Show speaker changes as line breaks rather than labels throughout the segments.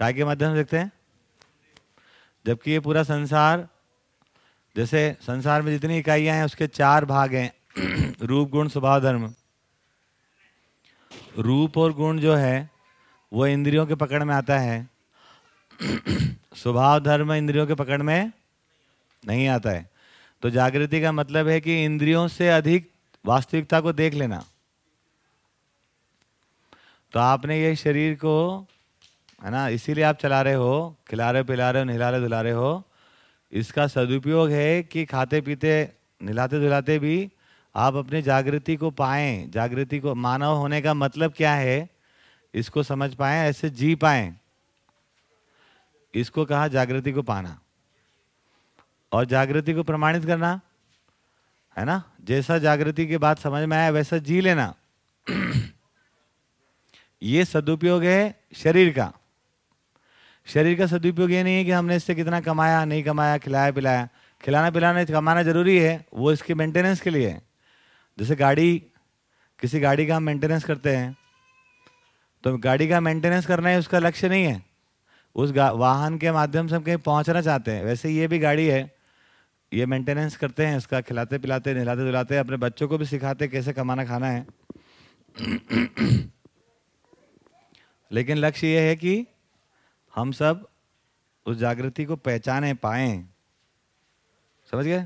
काय के माध्यम से देखते हैं? जबकि ये पूरा संसार, जैसे संसार में जितनी इकाइयाँ हैं, उसके चार भाग हैं। रूप, गुण, स्वभाव, धर्म। रूप और गुण जो है, वो इंद्रियों के पकड़ में आता है। स्वभाव, धर्म इंद्रियों के पकड़ में नहीं आता है। तो जागृति का मतलब है कि इंद्रियों से अधिक वास्तविकता को देख लेना। तो आपने ये शरीर को है ना? इसीलिए आप चला रहे हो खिला रहे पिला रहे हो नहिला रहे धुला रहे हो। इसका सदुपयोग है कि खाते पीते नहिलाते धुलाते भी आप अपनी जागृति को पाएँ। जागृति को, मानव होने का मतलब क्या है? इसको समझ पाएँ, ऐसे जी पाएँ। इसको कहा जागृति को पाना। और जागृति को प्रमाणित करना, है ना? जैसा जागृति की बात समझ में आया वैसा जी लेना। ये सदुपयोग है शरीर का। शरीर का सदुपयोग ये नहीं है कि हमने इससे कितना कमाया, नहीं कमाया, खिलाया, पिलाया। खिलाना, पिलाना कमाना ज़रूरी है, वो इसके मेंटेनेंस के लिए है। जैसे गाड़ी, किसी गाड़ी का हम मेंटेनेंस करते हैं तो गाड़ी का मेंटेनेंस करना है उसका लक्ष्य नहीं है। उस वाहन के माध्यम से हम कहीं पहुँचना चाहते हैं, वैसे ये भी गाड़ी है। ये मेंटेनेंस करते हैं इसका खिलाते, पिलाते, नहलाते, धुलाते, अपने बच्चों को भी सिखाते कैसे कमाना, खाना है। लेकिन लक्ष्य ये है कि हम सब उस जागृति को पहचाने पाए। समझ गए?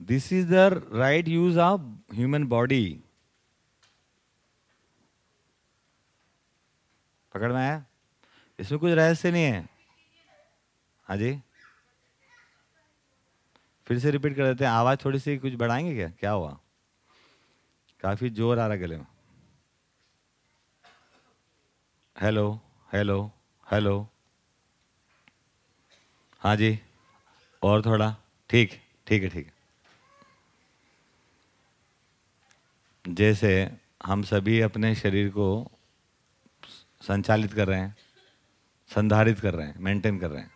This is the right use of human body पकड़ में आया? इसमें कुछ रहस्य नहीं है। हाँ जी? फिर से रिपीट कर देते हैं। आवाज़ थोड़ी सी कुछ बढ़ाएँगे क्या? क्या हुआ? काफ़ी ज़ोर आ रहा गले में। Hello hello hello. हाँ जी। और थोड़ा? ठीक ठीक है ठीक है। जैसे हम सभी अपने शरीर को संचालित कर रहे हैं, संधारित कर रहे हैं मेंटेन कर रहे हैं।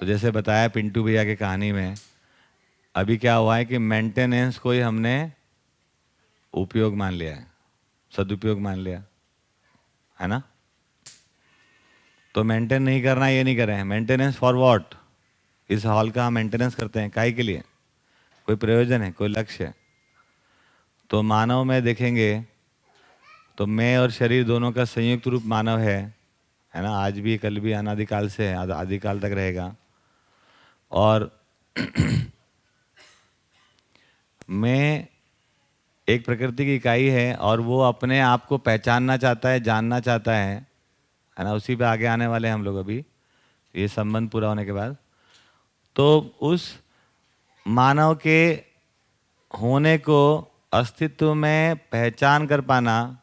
तो जैसे बताया पिंटू भैया की कहानी में, अभी क्या हुआ है कि मेंटेनेंस को ही हमने उपयोग मान लिया है, सदुपयोग मान लिया, है ना? तो मेंटेन नहीं करना, ये नहीं करें। मेंटेनेंस फॉर वॉट इस हॉल का हम मेंटेनेंस करते हैं काय के लिए। कोई प्रयोजन है, कोई लक्ष्य है? तो मानव में देखेंगे तो मैं और शरीर दोनों का संयुक्त रूप मानव है है ना? आज भी, कल भी, अनादिकाल से है आदिकाल तक रहेगा। और मैं एक प्रकृति की इकाई है और वो अपने आप को पहचानना चाहता है, जानना चाहता है है ना? उसी पे आगे आने वाले हम लोग अभी। ये संबंध पूरा होने के बाद। तो उस मानव के होने को अस्तित्व में पहचान कर पाना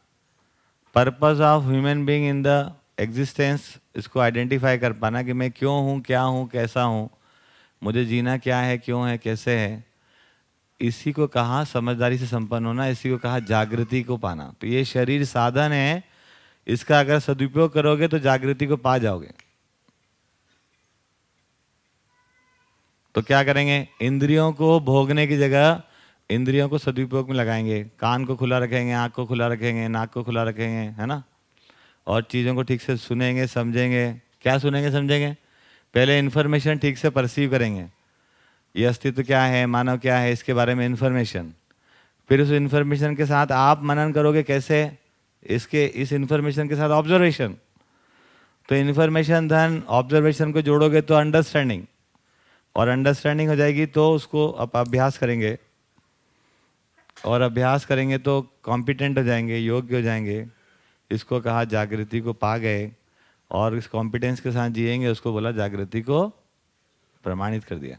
purpose of human being in the existence इसको आइडेंटिफाई कर पाना कि मैं क्यों हूँ, क्या हूँ, कैसा हूँ, मुझे जीना क्या है, क्यों है, कैसे है, इसी को कहा समझदारी से संपन्न होना, इसी को कहा जागृति को पाना। तो ये शरीर साधन है इसका अगर सदुपयोग करोगे तो जागृति को पा जाओगे। तो क्या करेंगे? इंद्रियों को भोगने की जगह इंद्रियों को सदुपयोग में लगाएँगे। कान को खुला रखेंगे, आँख को खुला रखेंगे, नाक को खुला रखेंगे, है ना? और चीज़ों को ठीक से सुनेंगे, समझेंगे। क्या सुनेंगे, समझेंगे? पहले इन्फॉर्मेशन ठीक से परसीव करेंगे। ये अस्तित्व क्या है, मानव क्या है, इसके बारे में इन्फॉर्मेशन फिर उस इन्फॉर्मेशन के साथ आप मनन करोगे कैसे? इसके, इस इन्फॉर्मेशन के साथ ऑब्जर्वेशन तो इन्फॉर्मेशन धन ऑब्जर्वेशन को जोड़ोगे तो अंडरस्टैंडिंग और अंडरस्टैंडिंग हो जाएगी तो उसको आप अभ्यास करेंगे. और अभ्यास करेंगे तो कॉम्पिटेंट हो जाएँगे, योग्य हो जाएँगे. इसको कहा जागृति को पा गए और इस कॉम्पिटेंस के साथ जिएँगे, उसको बोला जागृति को प्रमाणित कर दिया.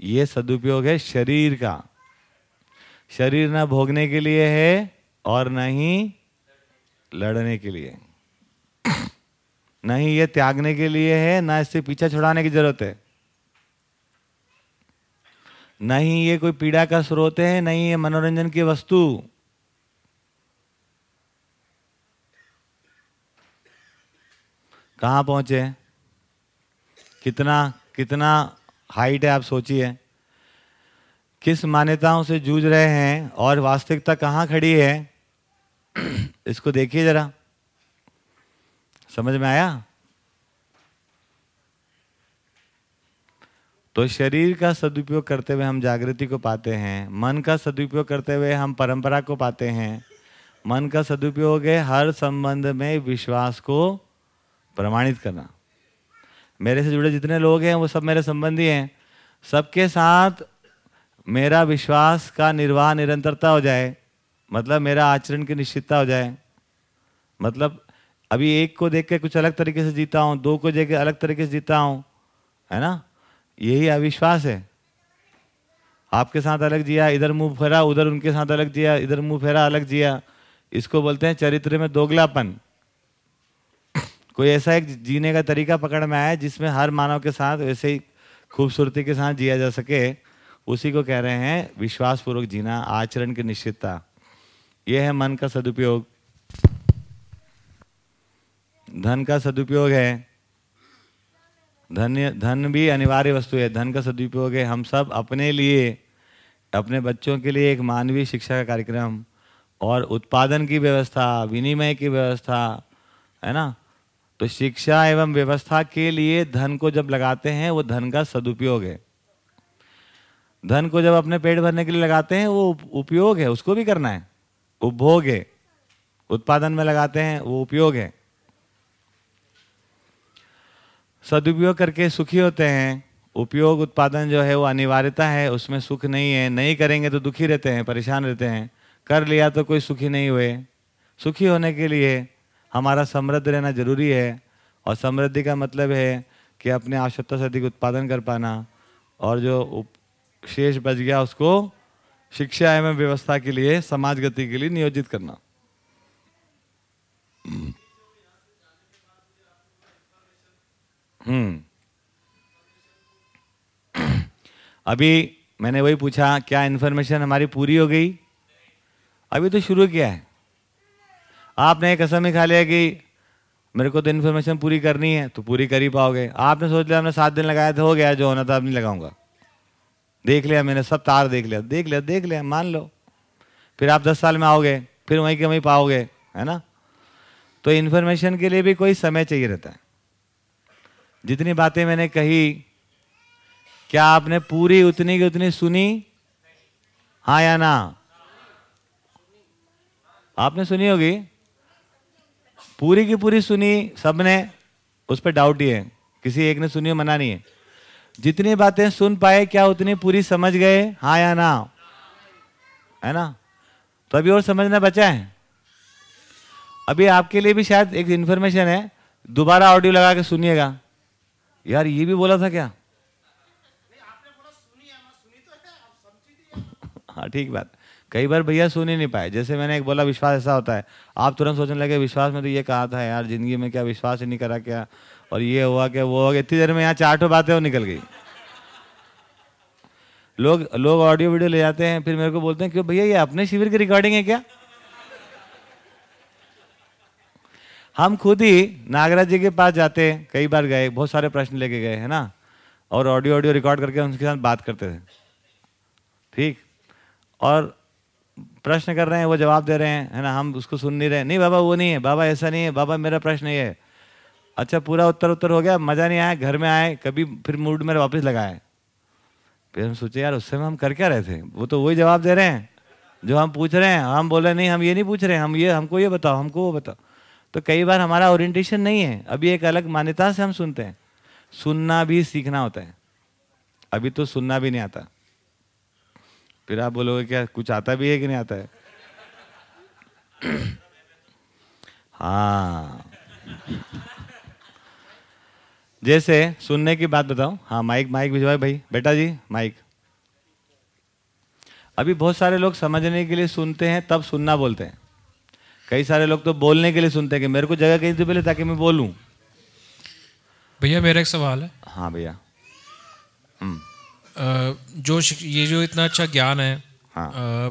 ये सदुपयोग है शरीर का. शरीर ना भोगने के लिए है और न ही लड़ने के लिए। नहीं, ये त्यागने के लिए है, ना इससे पीछा छुड़ाने की ज़रूरत है। नहीं, ये कोई पीड़ा का स्रोत है, नहीं, ये मनोरंजन की वस्तु। कहाँ पहुँचे? कितना कितना हाइट है, आप सोचिए। किस मान्यताओं से जूझ रहे हैं और वास्तविकता कहाँ खड़ी है? इसको देखिए जरा। समझ में आया? तो शरीर का सदुपयोग करते हुए हम जागृति को पाते हैं, मन का सदुपयोग करते हुए हम परंपरा को पाते हैं। मन का सदुपयोग है हर संबंध में विश्वास को प्रमाणित करना। मेरे से जुड़े जितने लोग हैं, वो सब मेरे संबंधी हैं। सबके साथ मेरा विश्वास का निर्वाह निरंतरता हो जाए। मतलब मेरा आचरण की निश्चितता हो जाए। मतलब अभी एक को देख के कुछ अलग तरीके से जीता हूँ, दो को देख के अलग तरीके से जीता हूँ, है ना? यही अविश्वास है। आपके साथ अलग जिया, इधर मुँह फेरा, उधर उनके साथ अलग जिया, इधर मुँह फेरा, अलग जिया। इसको बोलते हैं चरित्र में दोगलापन। कोई ऐसा एक जीने का तरीका पकड़ में आया जिसमें हर मानव के साथ वैसे ही खूबसूरती के साथ जिया जा सके, उसी को कह रहे हैं विश्वासपूर्वक जीना, आचरण की निश्चितता। यह है मन का सदुपयोग। धन का सदुपयोग है। धन धन भी अनिवार्य वस्तु है। धन का सदुपयोग है। हम सब अपने लिए, अपने बच्चों के लिए एक मानवीय शिक्षा का कार्यक्रम और उत्पादन की व्यवस्था, विनिमय की व्यवस्था, है ना? तो शिक्षा एवं व्यवस्था के लिए धन को जब लगाते हैं, वो धन का सदुपयोग है। धन को जब अपने पेट भरने के लिए लगाते हैं, वो उपयोग है। उसको भी करना है। उपभोग है। उत्पादन में लगाते हैं, वो उपयोग है। सदुपयोग करके सुखी होते हैं। उपयोग, उत्पादन जो है, वो अनिवार्यता है, उसमें सुख नहीं है। नहीं करेंगे तो दुखी रहते हैं, परेशान रहते हैं। कर लिया तो कोई सुखी नहीं हुए। सुखी होने के लिए हमारा समृद्ध रहना ज़रूरी है। और समृद्धि का मतलब है कि अपने आवश्यकता से अधिक उत्पादन कर पाना। और जो शेष बच गया, उसको शिक्षा एवं व्यवस्था के लिए समाज गति के लिए नियोजित करना। हम्म। अभी मैंने वही पूछा, क्या इन्फॉर्मेशन हमारी पूरी हो गई? अभी तो शुरू किया है। आपने एक कसम ही खा लिया कि मेरे को तो इन्फॉर्मेशन पूरी करनी है तो पूरी कर ही पाओगे। आपने सोच लिया, हमने सात दिन लगाया था, हो गया, जो होना था, अब नहीं लगाऊँगा। देख लिया मैंने, सब तार देख लिया। देख लिया देख लिया, मान लो। फिर आप दस साल में आओगे, फिर वहीं के वहीं पाओगे, है ना? तो इन्फॉर्मेशन के लिए भी कोई समय चाहिए रहता है। जितनी बातें मैंने कही, क्या आपने पूरी उतनी की उतनी सुनी? हाँ या ना? आपने सुनी होगी? पूरी की पूरी सुनी सबने, उस पर डाउट ही है। किसी एक ने सुनी हो, मना नहीं है। जितनी बातें सुन पाए, क्या उतनी पूरी समझ गए? हाँ या ना? है ना? तो अभी और समझना बचा है। अभी आपके लिए भी शायद एक इंफॉर्मेशन है। दोबारा ऑडियो लगा के सुनिएगा। यार, ये भी बोला था क्या? हाँ ठीक बात। कई बार भैया सुन ही नहीं पाए। जैसे मैंने एक बोला, विश्वास ऐसा होता है। आप तुरंत सोचने लगे, विश्वास में तो ये कहा था, यार, ज़िंदगी में क्या विश्वास ही नहीं करा क्या? और ये हुआ कि वो इतनी देर में यहाँ चार ठो बातें वो निकल गई। लोग लोग ऑडियो वीडियो ले जाते हैं, फिर मेरे को बोलते हैं क्यों भैया ये अपने शिविर की रिकॉर्डिंग है क्या? हम खुद ही नागराज जी के पास जाते हैं, कई बार गए, बहुत सारे प्रश्न लेके गए, है ना? और ऑडियो ऑडियो रिकॉर्ड करके उनके साथ बात करते थे। ठीक? और प्रश्न कर रहे हैं, वो जवाब दे रहे हैं, है ना? हम उसको सुन नहीं रहे। नहीं, बाबा, वो नहीं है। बाबा, ऐसा नहीं है। बाबा, मेरा प्रश्न ये है। अच्छा पूरा उत्तर उत्तर हो गया, मज़ा नहीं आया, घर में आए, कभी फिर मूड में वापस लगाए। फिर हम सोचे, यार उस समय हम कर क्या रहे थे? वो तो वही जवाब दे रहे हैं, जो हम पूछ रहे हैं। हम बोल, नहीं, हम ये नहीं पूछ रहे, हम ये, हमको ये बताओ, हमको वो बताओ। तो कई बार हमारा ओरिएंटेशन नहीं है, अभी एक अलग मान्यता से हम सुनते हैं। सुनना भी सीखना होता है। अभी तो सुनना भी नहीं आता। फिर आप बोलोगे, क्या, कुछ आता भी है कि नहीं आता है? हाँ। जैसे सुनने की बात बताऊँ हाँ माइक माइक भिजवाए भाई। बेटा जी माइक। अभी बहुत सारे लोग समझने के लिए सुनते हैं तब सुनना बोलते हैं। कई सारे लोग तो बोलने के लिए सुनते हैं कि मेरे को जगह कहीं से पहले ताकि मैं बोलूँ।
भैया मेरा एक सवाल है।
हाँ भैया। हम्म।
जो ये जो इतना अच्छा ज्ञान है
हाँ।
आ,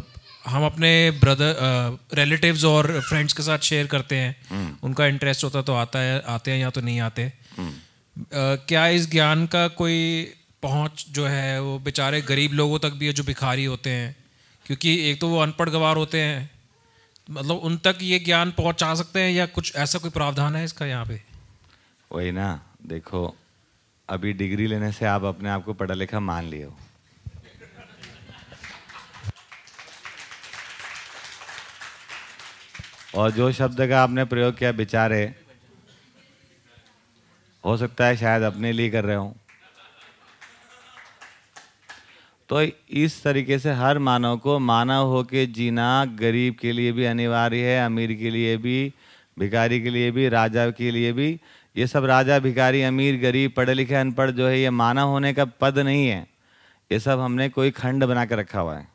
हम अपने ब्रदर रिलेटिव्स और फ्रेंड्स के साथ शेयर करते हैं।
हम्म।
उनका इंटरेस्ट होता तो आता है आते हैं या तो नहीं आते। क्या इस ज्ञान का कोई पहुँच जो है, वो बेचारे गरीब लोगों तक भी है जो भिखारी होते हैं? क्योंकि एक तो वो अनपढ़ गवार होते हैं। मतलब उन तक ये ज्ञान पहुँचा सकते हैं या कुछ ऐसा कोई प्रावधान है इसका यहाँ पे?
वही ना, देखो, अभी डिग्री लेने से आप अपने आप को पढ़ा लिखा मान लिए हो। और जो शब्द का आपने प्रयोग किया, बेचारे हो सकता है शायद अपने लिए कर रहे हो। तो इस तरीके से हर मानव को मानव होके जीना गरीब के लिए भी अनिवार्य है, अमीर के लिए भी, भिखारी के लिए भी, राजा के लिए भी। ये सब राजा, भिखारी, अमीर, गरीब, पढ़े लिखे, अनपढ़ जो है, ये मानव होने का पद नहीं है। ये सब हमने कोई खंड बना कर रखा हुआ है।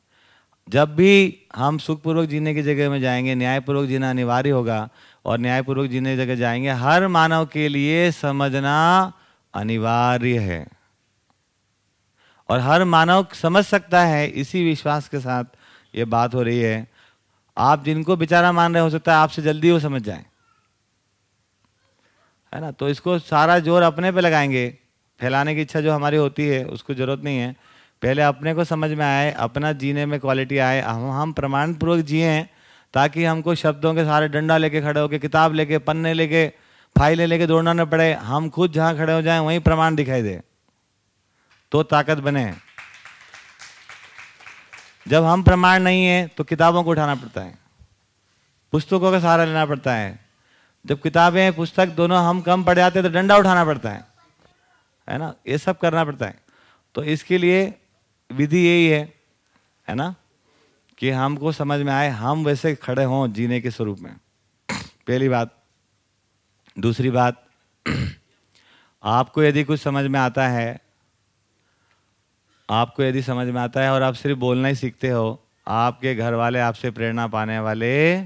जब भी हम सुखपूर्वक जीने की जगह में जाएँगे, न्यायपूर्वक जीना अनिवार्य होगा और न्यायपूर्वक जीने जगह जाएँगे, हर मानव के लिए समझना अनिवार्य है। और हर मानव समझ सकता है, इसी विश्वास के साथ ये बात हो रही है। आप जिनको बेचारा मान रहे हो सकता है आपसे जल्दी वो समझ जाए। है ना? तो इसको सारा ज़ोर अपने पे लगाएँगे। फैलाने की इच्छा जो हमारी होती है, उसको ज़रूरत नहीं है। पहले अपने को समझ में आए, अपना जीने में क्वालिटी आए। हम हम प्रमाण पूर्वक जिए ताकि हमको शब्दों के सारे डंडा लेके खड़े होके, किताब लेके, पन्ने लेके, फाइलें लेके दौड़ना न पड़े। हम खुद जहाँ खड़े हो जाएँ, वहीं प्रमाण दिखाई दे। तो ताकत बने। जब हम प्रमाण नहीं है तो किताबों को उठाना पड़ता है। पुस्तकों का सहारा लेना पड़ता है। जब किताबें, पुस्तक दोनों हम कम पढ़ जाते हैं तो डंडा उठाना पड़ता है। है ना? ये सब करना पड़ता है। तो इसके लिए विधि यही है। है ना? कि हमको समझ में आए, हम वैसे खड़े हों जीने के स्वरूप में। पहली बात। दूसरी बात। आपको यदि कुछ समझ में आता है, आपको यदि समझ में आता है और आप सिर्फ़ बोलना ही सीखते हो, आपके घर वाले आपसे प्रेरणा पाने वाले,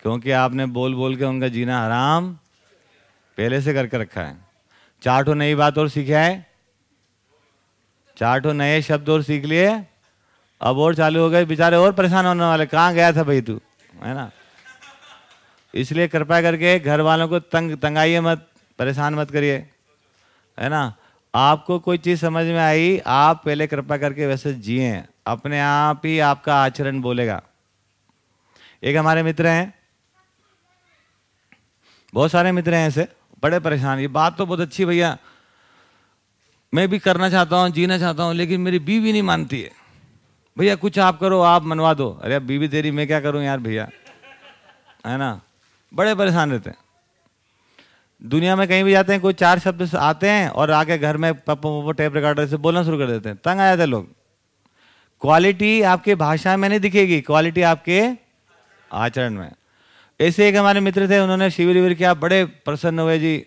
क्योंकि आपने बोल बोल के उनका जीना हराम, पहले से करके रखा है। चार ठो नई बात और सीखा है? चार ठो नए शब्द और सीख लिए? अब और चालू हो गए, बेचारे और परेशान होने वाले, कहाँ गया था भाई तू? है ना? इसलिए कृपया करके घर वालों को तंग, तंगाइए मत, परेशान मत करिए। है ना? आपको कोई चीज़ समझ में आई, आप पहले कृपा करके वैसे जिए। अपने आप ही आपका आचरण बोलेगा। एक हमारे मित्र हैं। बहुत सारे मित्र हैं ऐसे, बड़े परेशान। ये बात तो बहुत अच्छी भैया। मैं भी करना चाहता हूँ, जीना चाहता हूँ, लेकिन मेरी बीवी नहीं मानती है। भैया, कुछ आप करो, आप मनवा दो. अरे बीवी तेरी, मैं क्या करूँ यार भैया? है ना? बड़े परेशान रहते हैं। दुनिया में कहीं भी जाते हैं, कोई चार शब्द आते हैं और आके घर में पप्पा पप्पा टेप रिकॉर्डर से बोलना शुरू कर देते हैं। तंग आ जाते लोग। क्वालिटी आपके भाषा में नहीं दिखेगी, क्वालिटी आपके आचरण में। ऐसे एक हमारे मित्र थे, उन्होंने शिविर विविर किया, बड़े प्रसन्न हुए जी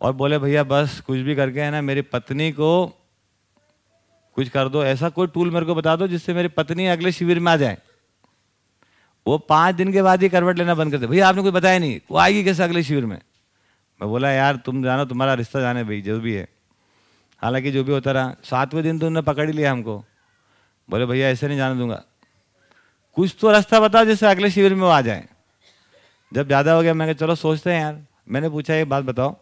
और बोले, भैया, बस कुछ भी करके है ना, मेरी पत्नी को कुछ कर दो, ऐसा कोई टूल मेरे को बता दो जिससे मेरी पत्नी अगले शिविर में आ जाए। वो पाँच दिन के बाद ही करवट लेना बंद कर दे। भैया, आपने कुछ बताया नहीं, वो आएगी कैसे अगले शिविर में? मैं बोला, यार, तुम जानो, तुम्हारा रिश्ता जाने भाई, जो भी है। हालाँकि जो भी होता रहा, सातवें दिन तो उन्होंने पकड़ लिया हमको। बोले, भैया, ऐसे नहीं जाने दूँगा। कुछ तो रास्ता बताओ जिससे अगले शिविर में वो आ जाए। जब ज़्यादा हो गया मैं चलो, सोचते हैं यार। मैंने पूछा, एक बात बताओ।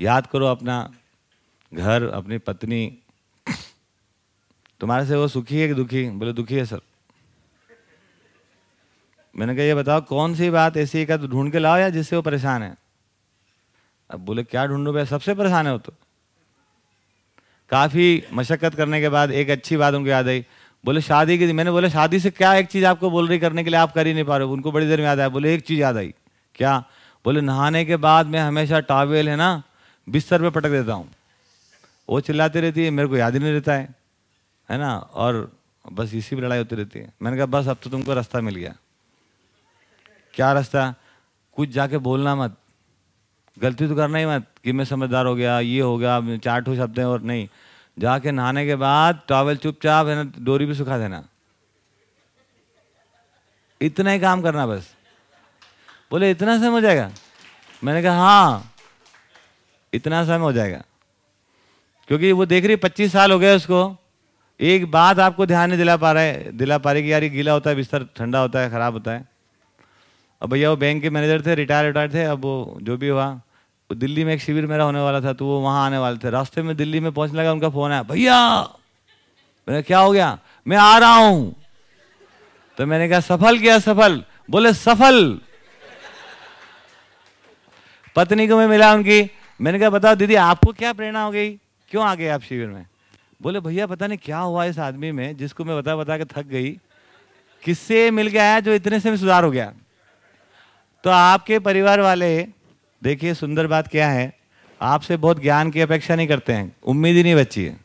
याद करो अपना घर, अपनी पत्नी। तुम्हारे से वो सुखी है कि दुखी? बोले, दुखी है, सर। मैंने कहा, ये बताओ, कौन सी बात ऐसी है का तो ढूंढ के लाओ या जिससे वो परेशान है? अब बोले, क्या ढूंढो भाई सबसे परेशान है वो तो। काफ़ी मशक्क़त करने के बाद एक अच्छी बात उनको याद आई। बोले, शादी की, मैंने बोले, शादी से क्या एक चीज़ आपको बोल रही करने के लिए आप कर ही नहीं पा रहे उनको बड़ी देर में याद आया। बोले, एक चीज़ याद आई। क्या? बोले, नहाने के बाद मैं हमेशा टावेल है ना, बिस्तर पे पटक देता हूँ। वो चिल्लाती रहती है, मेरे को याद ही नहीं रहता है है ना? और बस इसी पर लड़ाई होती रहती है। मैंने कहा, बस अब तो तुमको रास्ता मिल गया। क्या रास्ता? कुछ जाके बोलना मत। गलती तो करना ही मत कि मैं समझदार हो गया, ये हो गया चार ठो शब्द हैं और नहीं। जाके नहाने के बाद टॉवल चुपचाप, है ना, डोरी भी सुखा देना। इतना ही काम करना बस। बोले, इतना समय हो जाएगा? मैंने कहा हाँ इतना समय हो जाएगा। क्योंकि वो देख रही पच्चीस साल हो गए उसको। एक बात आपको ध्यान नहीं दिला पा रहा है, दिला पा रही कि यार ये गीला होता है, बिस्तर ठंडा होता है, खराब होता है। अब भैया वो बैंक के मैनेजर थे, रिटायर रिटायर थे, अब वो जो भी हुआ दिल्ली में एक शिविर मेरा होने वाला था तो वो वहाँ आने वाले थे। रास्ते में दिल्ली में पहुँचने लगा, उनका फ़ोन आया, भैया! मैंने क्या हो गया? मैं आ रहा हूँ। तो मैंने कहा, सफल किया, सफल। बोले, सफल। पत्नी को मैं मिला उनकी। मैंने कहा, बताओ, दीदी, आपको क्या प्रेरणा हो गई? क्यों आ गए आप शिविर में? बोले, भैया, पता नहीं क्या हुआ इस आदमी में जिसको मैं बता बता के थक गई। किससे मिल गया है जो इतने से सुधार हो गया? तो आपके परिवार वाले, देखिए सुंदर बात क्या है, आपसे बहुत ज्ञान की अपेक्षा नहीं करते हैं। उम्मीद ही नहीं बची है।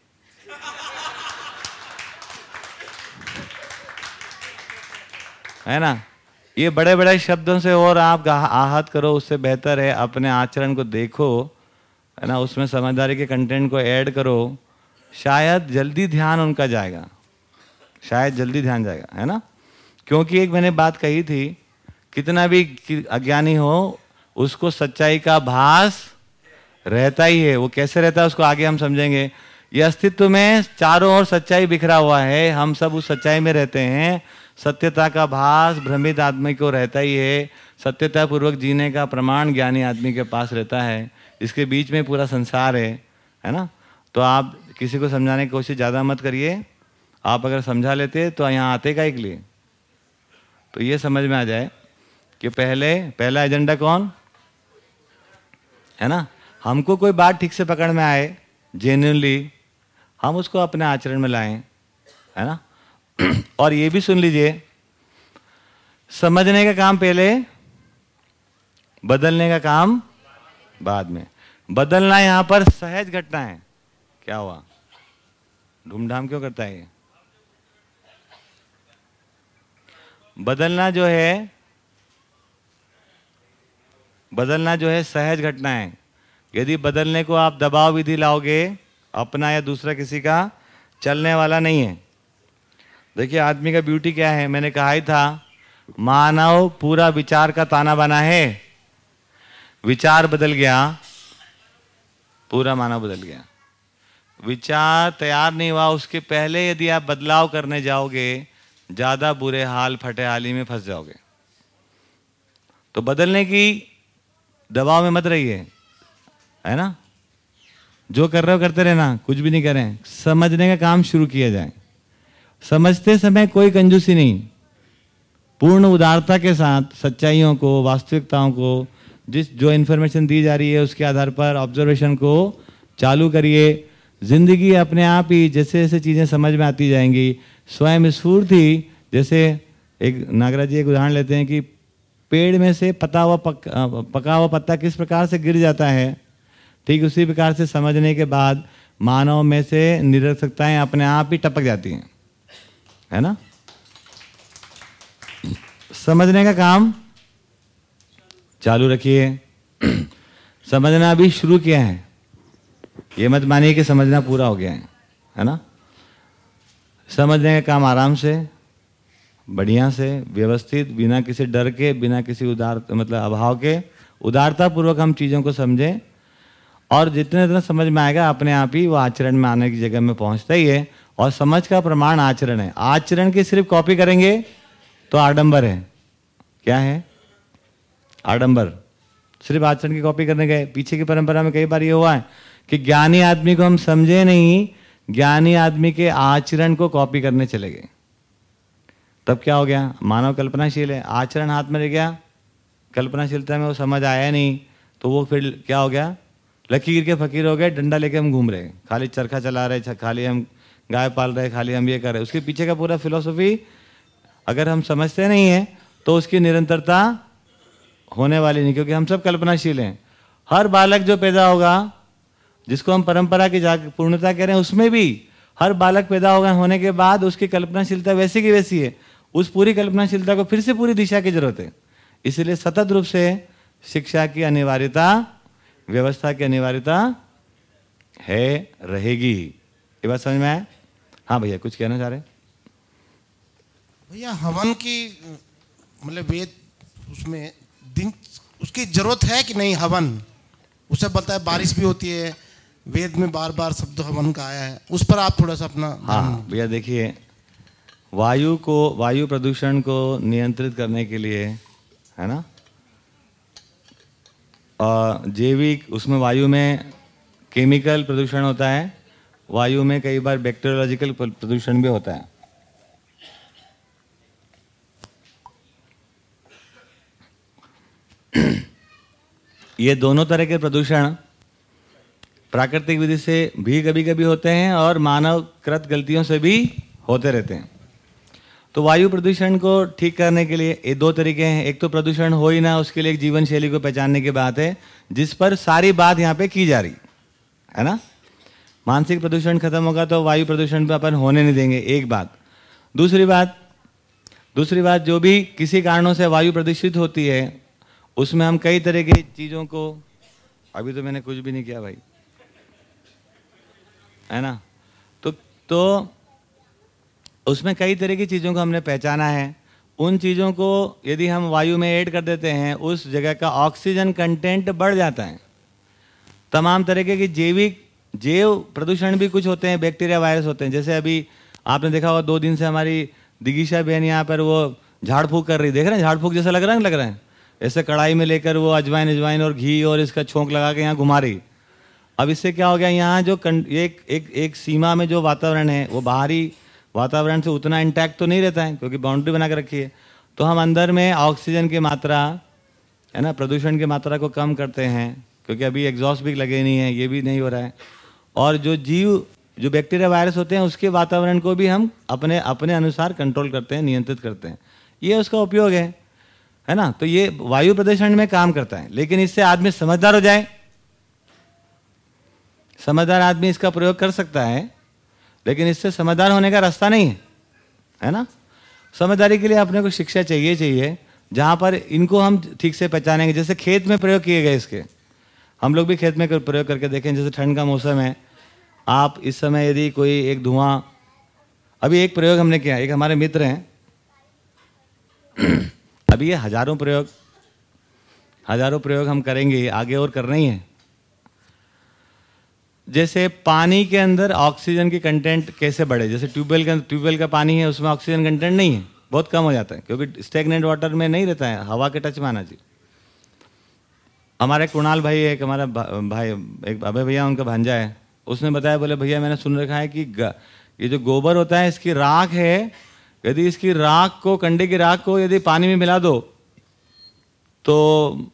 है ना? ये बड़े बड़े शब्दों से और आप आहत करो, उससे बेहतर है अपने आचरण को देखो। है ना, उसमें समझदारी के कंटेंट को ऐड करो, शायद जल्दी ध्यान उनका जाएगा। शायद जल्दी ध्यान जाएगा, है ना? क्योंकि एक मैंने बात कही थी, कितना भी अज्ञानी हो, उसको सच्चाई का भास रहता ही है। वो कैसे रहता है, उसको आगे हम समझेंगे। ये अस्तित्व में चारों ओर सच्चाई बिखरा हुआ है। हम सब उस सच्चाई में रहते हैं। सत्यता का भास भ्रमित आदमी को रहता ही है। सत्यता पूर्वक जीने का प्रमाण ज्ञानी आदमी के पास रहता है। इसके बीच में पूरा संसार है है ना? तो आप किसी को समझाने की कोशिश ज़्यादा मत करिए। आप अगर समझा लेते तो यहाँ आते का एक लिए। तो ये समझ में आ जाए कि पहले, पहला एजेंडा कौन? है ना? हमको कोई बात ठीक से पकड़ में आए जेन्यूनली हम उसको अपने आचरण में लाएँ, है ना? और ये भी सुन लीजिए, समझने का काम पहले, बदलने का काम बाद में। बदलना यहाँ पर सहज घटना है। क्या हुआ? धूमधाम क्यों करता है बदलना जो है, बदलना जो है सहज घटना है। यदि बदलने को आप दबाव विधि लाओगे, अपना या दूसरा किसी का, चलने वाला नहीं है। देखिए, आदमी का ब्यूटी क्या है? मैंने कहा ही था, मानव पूरा विचार का ताना बना है। विचार बदल गया। पूरा मानव बदल गया। विचार तैयार नहीं हुआ। उसके पहले यदि आप बदलाव करने जाओगे, ज़्यादा बुरे हाल फटे हाली में फंस जाओगे। तो बदलने की दबाव में मत रहिए, है ना? जो कर रहे हो करते रहना, कुछ भी नहीं करें। समझने का काम शुरू किया जाए। समझते समय कोई कंजूसी नहीं। पूर्ण उदारता के साथ, सच्चाइयों को, वास्तविकताओं को जिस जो इन्फॉर्मेशन दी जा रही है उसके आधार पर ऑब्जर्वेशन को चालू करिए। ज़िंदगी अपने आप ही जैसे जैसे चीज़ें समझ में आती जाएँगी स्वयं स्फूर्ति जैसे एक नागराज जी एक उदाहरण लेते हैं कि पेड़ में से पता हुआ पक, पका हुआ पत्ता किस प्रकार से गिर जाता है? ठीक उसी प्रकार से समझने के बाद मानव में से निरर्थकताएँ अपने आप ही टपक जाती हैं। है ना? समझने का काम चालू रखिए। समझना अभी शुरू किया है। ये मत मानिए कि समझना पूरा हो गया है है ना? समझने का काम आराम से, बढ़िया से, व्यवस्थित, बिना किसी डर के, बिना किसी उदार मतलब अभाव के उदारता पूर्वक हम चीज़ों को समझें। और जितने जितना समझ में आएगा, अपने आप ही वो आचरण में आने की जगह में पहुँचता ही है। और समझ का प्रमाण आचरण है। आचरण की सिर्फ़ कॉपी करेंगे तो आडंबर है। क्या है? आडंबर। सिर्फ़ आचरण की कॉपी करने गए। पीछे की परंपरा में कई बार ये हुआ है कि ज्ञानी आदमी को हम समझे नहीं, ज्ञानी आदमी के आचरण को कॉपी करने चले गए। तब क्या हो गया? मानव कल्पनाशील है। आचरण हाथ में रह गया। कल्पनाशीलता में वो समझ आया नहीं तो वो फिर क्या हो गया? लकीर के फकीर हो गए, डंडा लेके हम घूम रहे खाली चरखा चला रहे खाली हम गाय पाल रहे, खाली हम ये कर रहे उसके पीछे का पूरा फिलोसफी अगर हम समझते नहीं है तो उसकी निरंतरता होने वाली नहीं, क्योंकि हम सब कल्पनाशील हैं। हर बालक जो पैदा होगा, जिसको हम परंपरा की जाग, पूर्णता कह रहे हैं, उसमें भी हर बालक पैदा होगा, होने के बाद उसकी कल्पनाशीलता वैसी की वैसी है। उस पूरी कल्पनाशीलता को फिर से पूरी दिशा की ज़रूरत है। इसलिए सतत रूप से शिक्षा की अनिवार्यता, व्यवस्था की अनिवार्यता है, रहेगी। ये बात समझ में आया? हाँ भैया, कुछ कहना चाह रहे
भैया, हवन की मतलब वेद, उसमें दिन उसकी ज़रूरत है कि नहीं, हवन। उसे बोलता है, बारिश भी होती है। वेद में बार बार शब्द हवन का आया है। उस पर आप थोड़ा सा अपना
हाँ भैया देखिए, वायु को, वायु प्रदूषण को नियंत्रित करने के लिए, है ना? जैविक, उसमें वायु में केमिकल प्रदूषण होता है। वायु में कई बार बैक्टीरियोलॉजिकल प्रदूषण भी होता है। ये दोनों तरह के प्रदूषण प्राकृतिक विधि से भी कभी कभी होते हैं और मानव कृत गलतियों से भी होते रहते हैं। तो वायु प्रदूषण को ठीक करने के लिए ये दो तरीके हैं। एक तो प्रदूषण हो ही ना, उसके लिए एक जीवन शैली को पहचानने की बात है, जिस पर सारी बात यहाँ पे की जा रही, है ना? मानसिक प्रदूषण खत्म होगा तो वायु प्रदूषण पर अपन होने नहीं देंगे, एक बात। दूसरी बात दूसरी बात, जो भी किसी कारणों से वायु प्रदूषित होती है उसमें हम कई तरह की चीज़ों को, अभी तो मैंने कुछ भी नहीं किया भाई। है ना? तो तो उसमें कई तरह की चीज़ों को हमने पहचाना है। उन चीज़ों को यदि हम वायु में ऐड कर देते हैं, उस जगह का ऑक्सीजन कंटेंट बढ़ जाता है। तमाम तरीके की जैविक, जैव प्रदूषण भी कुछ होते हैं, बैक्टीरिया वायरस होते हैं। जैसे अभी आपने देखा होगा, दो दिन से हमारी दिगीशा बहन यहाँ पर वो झाड़ फूक कर रही। देख रहे हैं? झाड़ फूक जैसा लग रहा है, लग रहा है? ऐसे कढ़ाई में लेकर वो अजवाइन अजवाइन और घी और इसका छोंक लगा के यहाँ घुमा रही। अब इससे क्या हो गया, यहाँ जो एक एक एक सीमा में जो वातावरण है, वो बाहरी वातावरण से उतना इंटैक्ट तो नहीं रहता है, क्योंकि बाउंड्री बना कर रखी है। तो हम अंदर में ऑक्सीजन की मात्रा, है ना, प्रदूषण की मात्रा को कम करते हैं, क्योंकि अभी एग्जॉस्ट भी लगे नहीं है, ये भी नहीं हो रहा है। और जो जीव, जो बैक्टीरिया वायरस होते हैं, उसके वातावरण को भी हम अपने अपने अनुसार कंट्रोल करते हैं, नियंत्रित करते हैं। ये उसका उपयोग है। है ना? तो ये वायु प्रदूषण में काम करता है। लेकिन इससे आदमी समझदार हो जाए। समझदार आदमी इसका प्रयोग कर सकता है, लेकिन इससे समझदार होने का रास्ता नहीं है। है ना? समझदारी के लिए अपने को शिक्षा चाहिए चाहिए। जहाँ पर इनको हम ठीक से पहचानेंगे, जैसे खेत में प्रयोग किए गए इसके। हम लोग भी खेत में प्रयोग करके देखें, जैसे ठंड का मौसम है। आप इस समय यदि कोई एक धुआँ, अभी एक प्रयोग हमने किया, एक हमारे मित्र हैं। अभी ये हज़ारों प्रयोग हज़ारों प्रयोग हम करेंगे आगे और करना ही है। जैसे पानी के अंदर ऑक्सीजन की कंटेंट कैसे बढ़े, जैसे ट्यूबवेल का ट्यूबवेल का पानी है, उसमें ऑक्सीजन कंटेंट नहीं है, बहुत कम हो जाता है, क्योंकि स्टेगनेंट वाटर में नहीं रहता है, हवा के टच में आना चाहिए। हमारे कुणाल भाई एक हमारा भाई, एक अभय भैया, उनका भांजा है, उसने बताया, बोले, भैया, मैंने सुन रखा है कि ये जो गोबर होता है, इसकी राख है यदि इसकी राख को, कंडे की राख को यदि पानी में मिला दो तो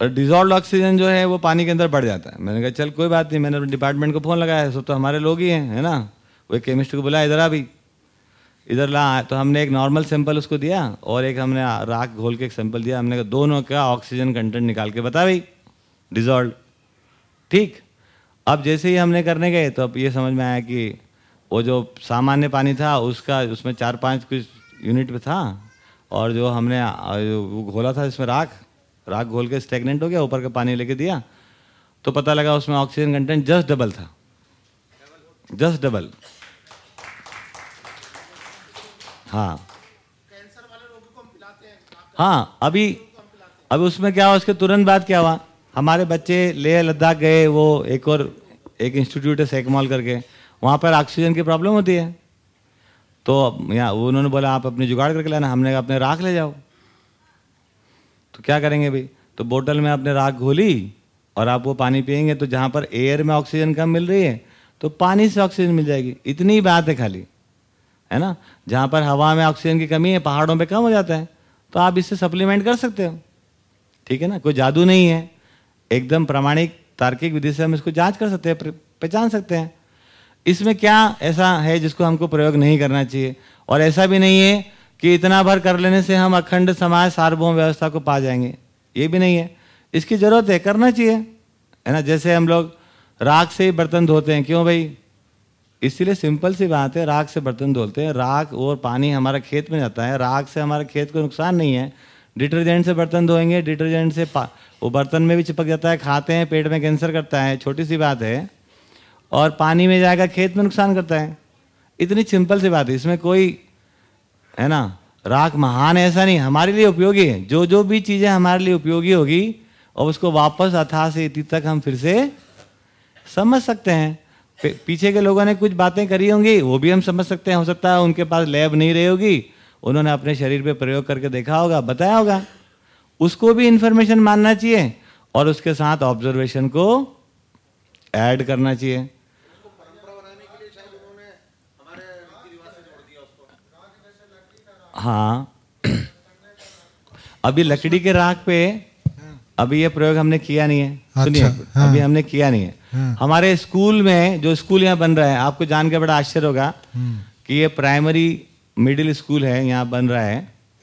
डिजॉल्व ऑक्सीजन जो है वो पानी के अंदर बढ़ जाता है। मैंने कहा, चल, कोई बात नहीं, मैंने डिपार्टमेंट को फ़ोन लगाया सब तो हमारे लोग ही हैं, है ना? वो एक केमिस्ट को बुलाया इधर आ भी। इधर ला तो हमने एक नॉर्मल सैंपल उसको दिया और एक हमने राख घोल के एक सैंपल दिया। हमने कहा, दोनों का ऑक्सीजन कंटेंट निकाल के बता भाई डिजॉल्व ठीक। अब जैसे ही हमने करने गए तो अब ये समझ में आया कि वो जो सामान्य पानी था, उसका, उसमें चार पाँच कुछ यूनिट पे था। और जो हमने, वो घोला था इसमें राख राख घोल के स्टेगनेंट हो गया, ऊपर का पानी लेके दिया। तो पता लगा उसमें ऑक्सीजन कंटेंट जस्ट डबल था। जस्ट डबल हाँ। हाँ अभी अभी उसमें क्या हुआ, उसके तुरंत बाद क्या हुआ? हमारे बच्चे लेह लद्दाख गए, वो एक और, एक इंस्टीट्यूट है सेकमॉल करके। वहाँ पर ऑक्सीजन की प्रॉब्लम होती है। तो यहाँ उन्होंने बोला, आप अपने जुगाड़ करके लाना, हमने अपने राख ले जाओ। तो क्या करेंगे भाई? तो बोतल में आपने राख घोली और आप वो पानी पियेंगे तो जहाँ पर एयर में ऑक्सीजन कम मिल रही है तो पानी से ऑक्सीजन मिल जाएगी। इतनी बात है खाली, है ना? जहाँ पर हवा में ऑक्सीजन की कमी है, पहाड़ों पे कम हो जाता है तो आप इससे सप्लीमेंट कर सकते हो। ठीक है ना? कोई जादू नहीं है। एकदम प्रामाणिक, तार्किक विधि से हम इसको जाँच कर सकते हैं, पहचान सकते हैं। इसमें क्या ऐसा है जिसको हमको प्रयोग नहीं करना चाहिए? और ऐसा भी नहीं है कि इतना भर कर लेने से हम अखंड समाज, सार्वभौम व्यवस्था को पा जाएँगे। ये भी नहीं है। इसकी ज़रूरत है, करना चाहिए। है ना? जैसे हम लोग राख से ही बर्तन धोते हैं। क्यों भाई? इसीलिए सिंपल सी बात है, राख से बर्तन धोते हैं। राख और पानी हमारा खेत में जाता है। राख से हमारे खेत को नुकसान नहीं है। डिटर्जेंट से बर्तन धोएँगे, डिटर्जेंट से वो बर्तन में भी चिपक जाता है, खाते हैं, पेट में कैंसर करता है। छोटी सी बात है और पानी में जाएगा, खेत में नुकसान करता है। इतनी सिंपल सी बात है। इसमें कोई, है ना, राख महान ऐसा नहीं। हमारे लिए उपयोगी है। जो जो भी चीज़ें हमारे लिए उपयोगी होगी और उसको वापस अथा से इति तक हम फिर से समझ सकते हैं। पीछे के लोगों ने कुछ बातें करी होंगी, वो भी हम समझ सकते हैं। हो सकता है उनके पास लैब नहीं रही होगी। उन्होंने अपने शरीर पे प्रयोग करके देखा होगा, बताया होगा। उसको भी इंफॉर्मेशन मानना चाहिए और उसके साथ ऑब्जर्वेशन को ऐड करना चाहिए। हाँ अभी लकड़ी के राख पे अभी ये प्रयोग हमने किया नहीं है
अच्छा,
सुनिए
हाँ।
अभी हमने किया नहीं है
हाँ।
हमारे स्कूल में जो स्कूल यहाँ बन रहा है आपको जान के बड़ा आश्चर्य होगा
हम्म।
कि ये प्राइमरी मिडिल स्कूल है यहाँ बन रहा है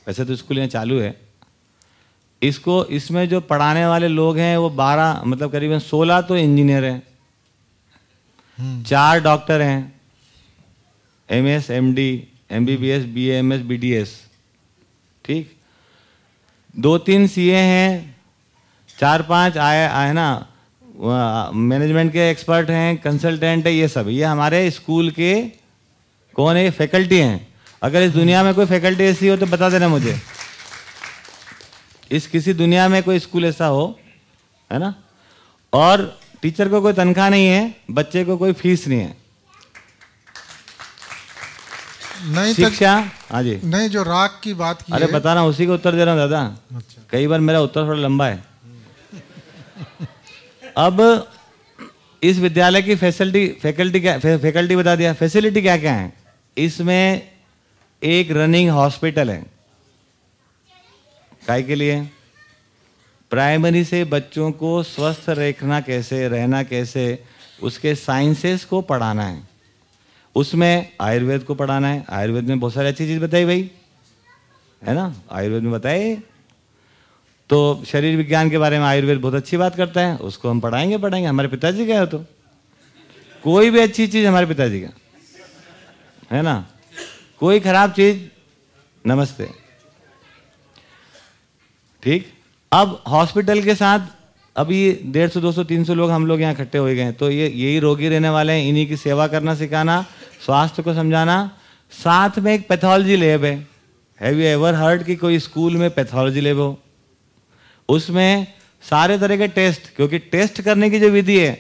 वैसे तो स्कूल यहाँ चालू है इसको इसमें जो पढ़ाने वाले लोग हैं वो बारह मतलब करीबन सोलह तो इंजीनियर हैं
हम्म।
चार डॉक्टर हैं M S M D M B B S B M S B D S ठीक? दो तीन सी ए हैं चार पाँच आए आए ना मैनेजमेंट के एक्सपर्ट हैं कंसल्टेंट है, ये सब। ये हमारे स्कूल के कौन है? फैकल्टी हैं। अगर इस दुनिया में कोई फैकल्टी ऐसी हो तो बता देना मुझे। इस किसी दुनिया में कोई स्कूल ऐसा हो, है ना? और टीचर को कोई तनख्वाह नहीं है, बच्चे को कोई फ़ीस नहीं है।
नहीं
शिक्षा? हाँ जी।
नहीं जो राग की बात की
अरे बता रहा उसी का उत्तर दे रहा हूँ दादा।
अच्छा।
कई बार मेरा उत्तर थोड़ा लंबा है। अब इस विद्यालय की फैसिलिटी फैकल्टी क्या फै, फैकल्टी बता दिया। फैसिलिटी क्या क्या है? इसमें एक रनिंग हॉस्पिटल है। काय के लिए? प्राइमरी से बच्चों को स्वस्थ रखना कैसे रहना कैसे उसके साइंसेस को पढ़ाना है। उसमें आयुर्वेद को पढ़ाना है। आयुर्वेद में बहुत सारी अच्छी चीज़ बताई भाई। है ना? आयुर्वेद में बताए तो शरीर विज्ञान के बारे में आयुर्वेद बहुत अच्छी बात करता है। उसको हम पढ़ाएँगे पढ़ाएँगे। हमारे पिताजी का है तो। कोई भी अच्छी चीज़ हमारे पिताजी का। है ना? कोई खराब चीज़, नमस्ते। ठीक? अब हॉस्पिटल के साथ, अभी डेढ़ सौ, दो सौ, तीन सौ लोग हम लोग यहाँ इकट्ठे हो गए हैं। तो ये, यही रोगी रहने वाले हैं। इन्हीं की सेवा करना, सिखाना। स्वास्थ्य को समझाना। साथ में एक पैथोलॉजी लैब है हैव यू एवर हर्ड कि कोई स्कूल में पैथोलॉजी लैब हो उसमें सारे तरह के टेस्ट, क्योंकि टेस्ट करने की जो विधि है,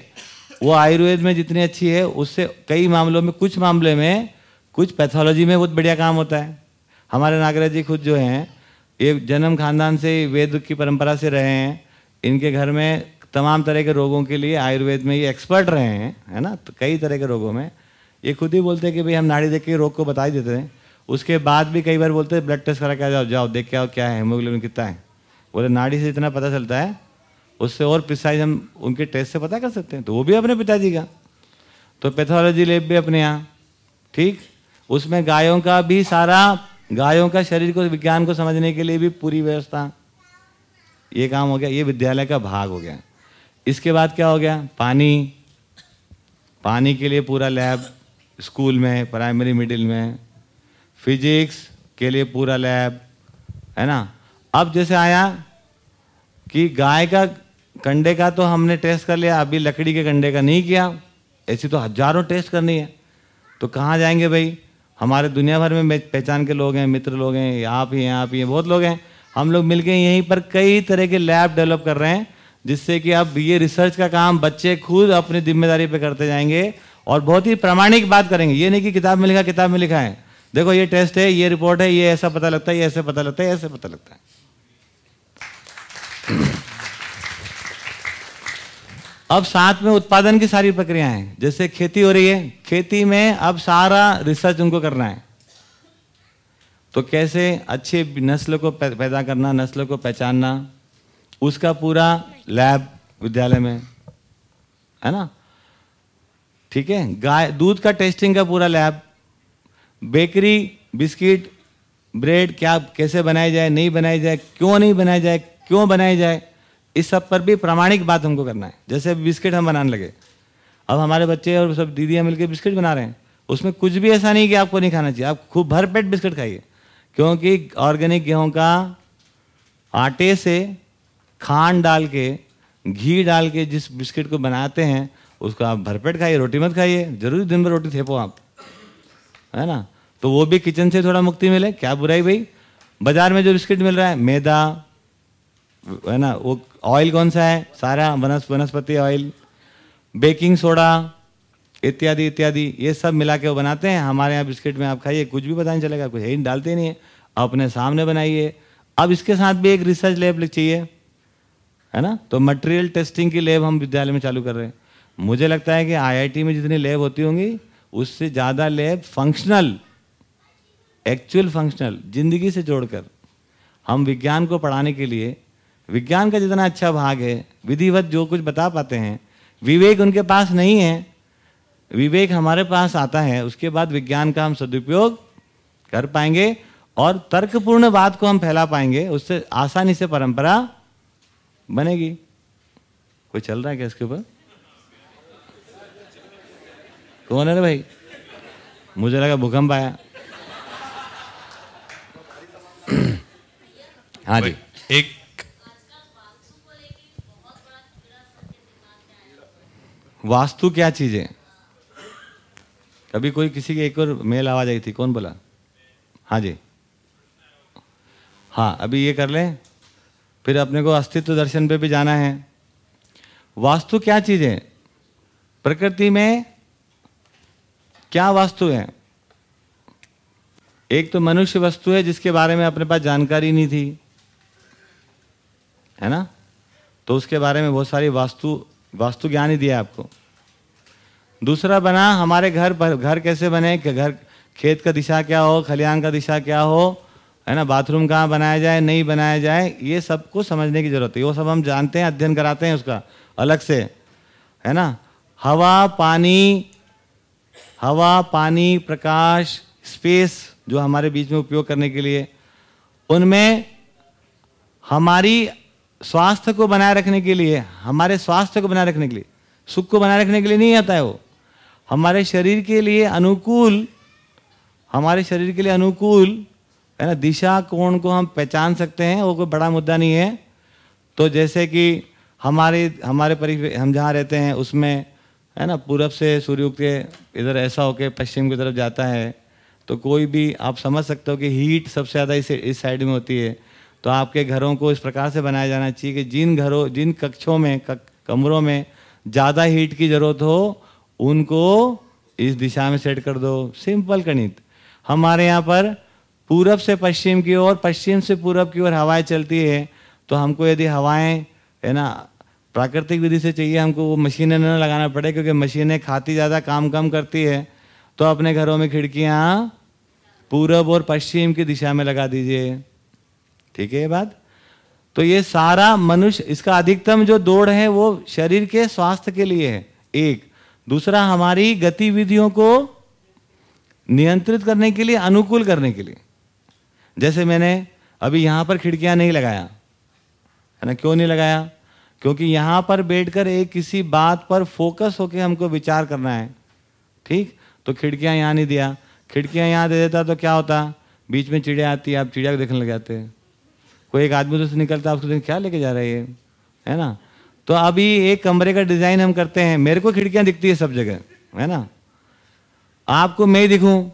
वो आयुर्वेद में जितनी अच्छी है, उससे कई मामलों में, कुछ मामले में, कुछ पैथोलॉजी में बहुत बढ़िया काम होता है। हमारे नागराज जी खुद जो हैं, ये जन्म खानदान से वेद की परंपरा से रहे हैं। इनके घर में तमाम तरह के रोगों के लिए आयुर्वेद में ये एक्सपर्ट रहे हैं, है ना? तो कई तरह के रोगों में। ये खुद ही बोलते हैं कि भाई हम नाड़ी देख के रोग को बता ही देते हैं। उसके बाद भी कई बार बोलते हैं ब्लड टेस्ट करा के जाओ जाओ, देख के आओ क्या है हेमोग्लोबिन कितना है। बोले, नाड़ी से इतना पता चलता है, उससे और प्रिसाइज हम उनके टेस्ट से पता कर सकते हैं। तो वो भी अपने पिताजी का। तो पैथोलॉजी लैब भी अपने यहाँ। ठीक? उसमें गायों का भी सारा, गायों का शरीर को, विज्ञान को समझने के लिए भी पूरी व्यवस्था। ये काम हो गया, ये विद्यालय का भाग हो गया। इसके बाद क्या हो गया? पानी। पानी के लिए पूरा लैब स्कूल में, प्राइमरी, मिडिल में। फिजिक्स के लिए पूरा लैब, है ना? अब जैसे आया कि गाय का कंडे का तो हमने टेस्ट कर लिया, अभी लकड़ी के कंडे का नहीं किया। ऐसी तो हज़ारों टेस्ट करनी है। तो कहाँ जाएँगे भाई? हमारे दुनिया भर में पहचान के लोग हैं, मित्र लोग हैं, आप ही हैं, आप ही हैं, बहुत लोग हैं। हम लोग मिलके यहीं पर कई तरह के लैब डेवलप कर रहे हैं, जिससे कि अब ये रिसर्च का काम बच्चे खुद अपनी ज़िम्मेदारी पे करते जाएँगे। और बहुत ही प्रामाणिक बात करेंगे। ये नहीं कि किताब में लिखा, किताब में लिखा है। देखो, ये टेस्ट है, ये रिपोर्ट है, ये ऐसा पता लगता है, ये ऐसे पता लगता है ऐसे पता लगता है। अब साथ में उत्पादन की सारी प्रक्रिया हैं। जैसे खेती हो रही है, खेती में अब सारा रिसर्च उनको करना है। तो कैसे अच्छे नस्ल को पैदा करना, नस्ल को पहचानना, उसका पूरा लैब विद्यालय में, है ना? ठीक है? गाय, दूध का टेस्टिंग का पूरा लैब बेकरी बिस्किट ब्रेड क्या कैसे बनाई जाए, नहीं बनाई जाए, क्यों नहीं बनाई जाए, क्यों बनाई जाए, इस सब पर भी प्रामाणिक बात हमको करना है। जैसे बिस्किट हम बनाने लगे। अब हमारे बच्चे और सब दीदियाँ मिलकर बिस्किट बना रहे हैं। उसमें कुछ भी ऐसा नहीं कि आपको नहीं खाना चाहिए। आप खूब भर पेट बिस्किट खाइए। क्योंकि ऑर्गेनिक गेहूँ का आटे से खांड डाल के, घी डाल के जिस बिस्किट को बनाते हैं उसको आप भरपेट खाइए, रोटी मत खाइए, ज़रूरी दिन भर रोटी थेपो आप। है ना? तो वो भी किचन से थोड़ा मुक्ति मिले। क्या बुराई भाई? बाज़ार में जो बिस्किट मिल रहा है, मैदा, है ना, वो ऑयल कौन सा है? सारा वनस वनस्पति ऑयल बेकिंग सोडा इत्यादि इत्यादि, ये सब मिला के वो बनाते हैं। हमारे यहाँ बिस्किट में आप खाइए, कुछ भी पता नहीं चलेगा कुछ है डालते नहीं है। अपने सामने बनाइए। अब इसके साथ भी एक रिसर्च लैब चाहिए, है ना? तो मटेरियल टेस्टिंग की लैब हम विद्यालय में चालू कर रहे हैं। मुझे लगता है कि आईआईटी में जितनी लैब होती होंगी, उससे ज़्यादा लैब फंक्शनल एक्चुअल फंक्शनल ज़िंदगी से जोड़कर। हम विज्ञान को पढ़ाने के लिए, विज्ञान का जितना अच्छा भाग है, विधिवत जो कुछ बता पाते हैं, विवेक उनके पास नहीं है। विवेक हमारे पास आता है, उसके बाद विज्ञान का हम सदुपयोग कर पाएँगे और तर्कपूर्ण बात को हम फैला पाएँगे, उससे आसानी से परंपरा बनेगी। कोई चल रहा है क्या इसके ऊपर? कौन है रे भाई मुझे लगा भूकंप आया. हाँ जी।
एक
वास्तु क्या चीज़? है कभी कोई किसी की एक और मेल आवाज़ आई थी? कौन बोला? हाँ जी। हाँ अभी ये कर लें। फिर अपने को अस्तित्व दर्शन पे भी जाना है। वास्तु क्या चीज़? है प्रकृति में क्या वास्तु है? एक तो मनुष्य वस्तु है जिसके बारे में अपने पास जानकारी नहीं थी, है ना? तो उसके बारे में बहुत सारी वास्तु वास्तु ज्ञान ही दिया आपको। दूसरा बना, हमारे घर घर कैसे बने? कि घर, खेत का दिशा क्या हो? खलिहान का दिशा क्या हो? है ना? बाथरूम कहाँ बनाया जाए? नहीं बनाया जाए? ये सबको समझने की ज़रूरत है। वो सब हम जानते हैं, अध्ययन कराते हैं उसका, अलग से, है ना? हवा, पानी हवा, पानी, प्रकाश स्पेस जो हमारे बीच में उपयोग करने के लिए, उनमें हमारी स्वास्थ्य को बनाए रखने के लिए, हमारे स्वास्थ्य को बनाए रखने के लिए, सुख को बनाए रखने के लिए नहीं आता है वो। हमारे शरीर के लिए अनुकूल, हमारे शरीर के लिए अनुकूल, है ना, दिशा कोण को हम पहचान सकते हैं, वो कोई बड़ा मुद्दा नहीं है। तो जैसे कि हमारे हमारे परि हम जहाँ रहते हैं, उसमें है ना, पूरब से सूर्य के इधर ऐसा होके पश्चिम की तरफ़ जाता है तो कोई भी, आप समझ सकते हो कि हीट सबसे ज़्यादा इस इस साइड में होती है। तो आपके घरों को इस प्रकार से बनाया जाना चाहिए कि जिन घरों, जिन कक्षों में कमरों में ज़्यादा हीट की ज़रूरत हो, उनको इस दिशा में सेट कर दो। सिंपल गणित। हमारे यहाँ पर पूरब से पश्चिम की ओर, पश्चिम से पूरब की ओर हवाएँ चलती है तो हमको यदि हवाएँ, है ना प्राकृतिक विधि से चाहिए हमको वो मशीनें न लगाना पड़े, क्योंकि मशीनें खाती ज़्यादा, काम कम करती है। तो अपने घरों में खिड़कियाँ पूरब और पश्चिम की दिशा में लगा दीजिए। ठीक है ये बात? तो ये सारा मनुष्य, इसका अधिकतम जो दौड़ है वो शरीर के स्वास्थ्य के लिए है, एक। दूसरा, हमारी गतिविधियों को नियंत्रित करने के लिए, अनुकूल करने के लिए। जैसे मैंने अभी यहाँ पर खिड़कियाँ नहीं लगाया, है ना? क्यों नहीं लगाया? क्योंकि यहाँ पर बैठकर एक किसी बात पर फोकस होकर हमको विचार करना है। ठीक? तो खिड़कियाँ यहाँ नहीं दिया। खिड़कियाँ यहाँ दे देता तो क्या होता? बीच में चिड़िया आती है आप चिड़िया को देखने लग जाते। हैं कोई एक आदमी तो से निकलता उसको क्या लेके जा रहा है ये? है ना? तो अभी एक कमरे का डिज़ाइन हम करते हैं। मेरे को खिड़कियाँ दिखती है सब जगह, है ना? आपको मैं ही दिखूं।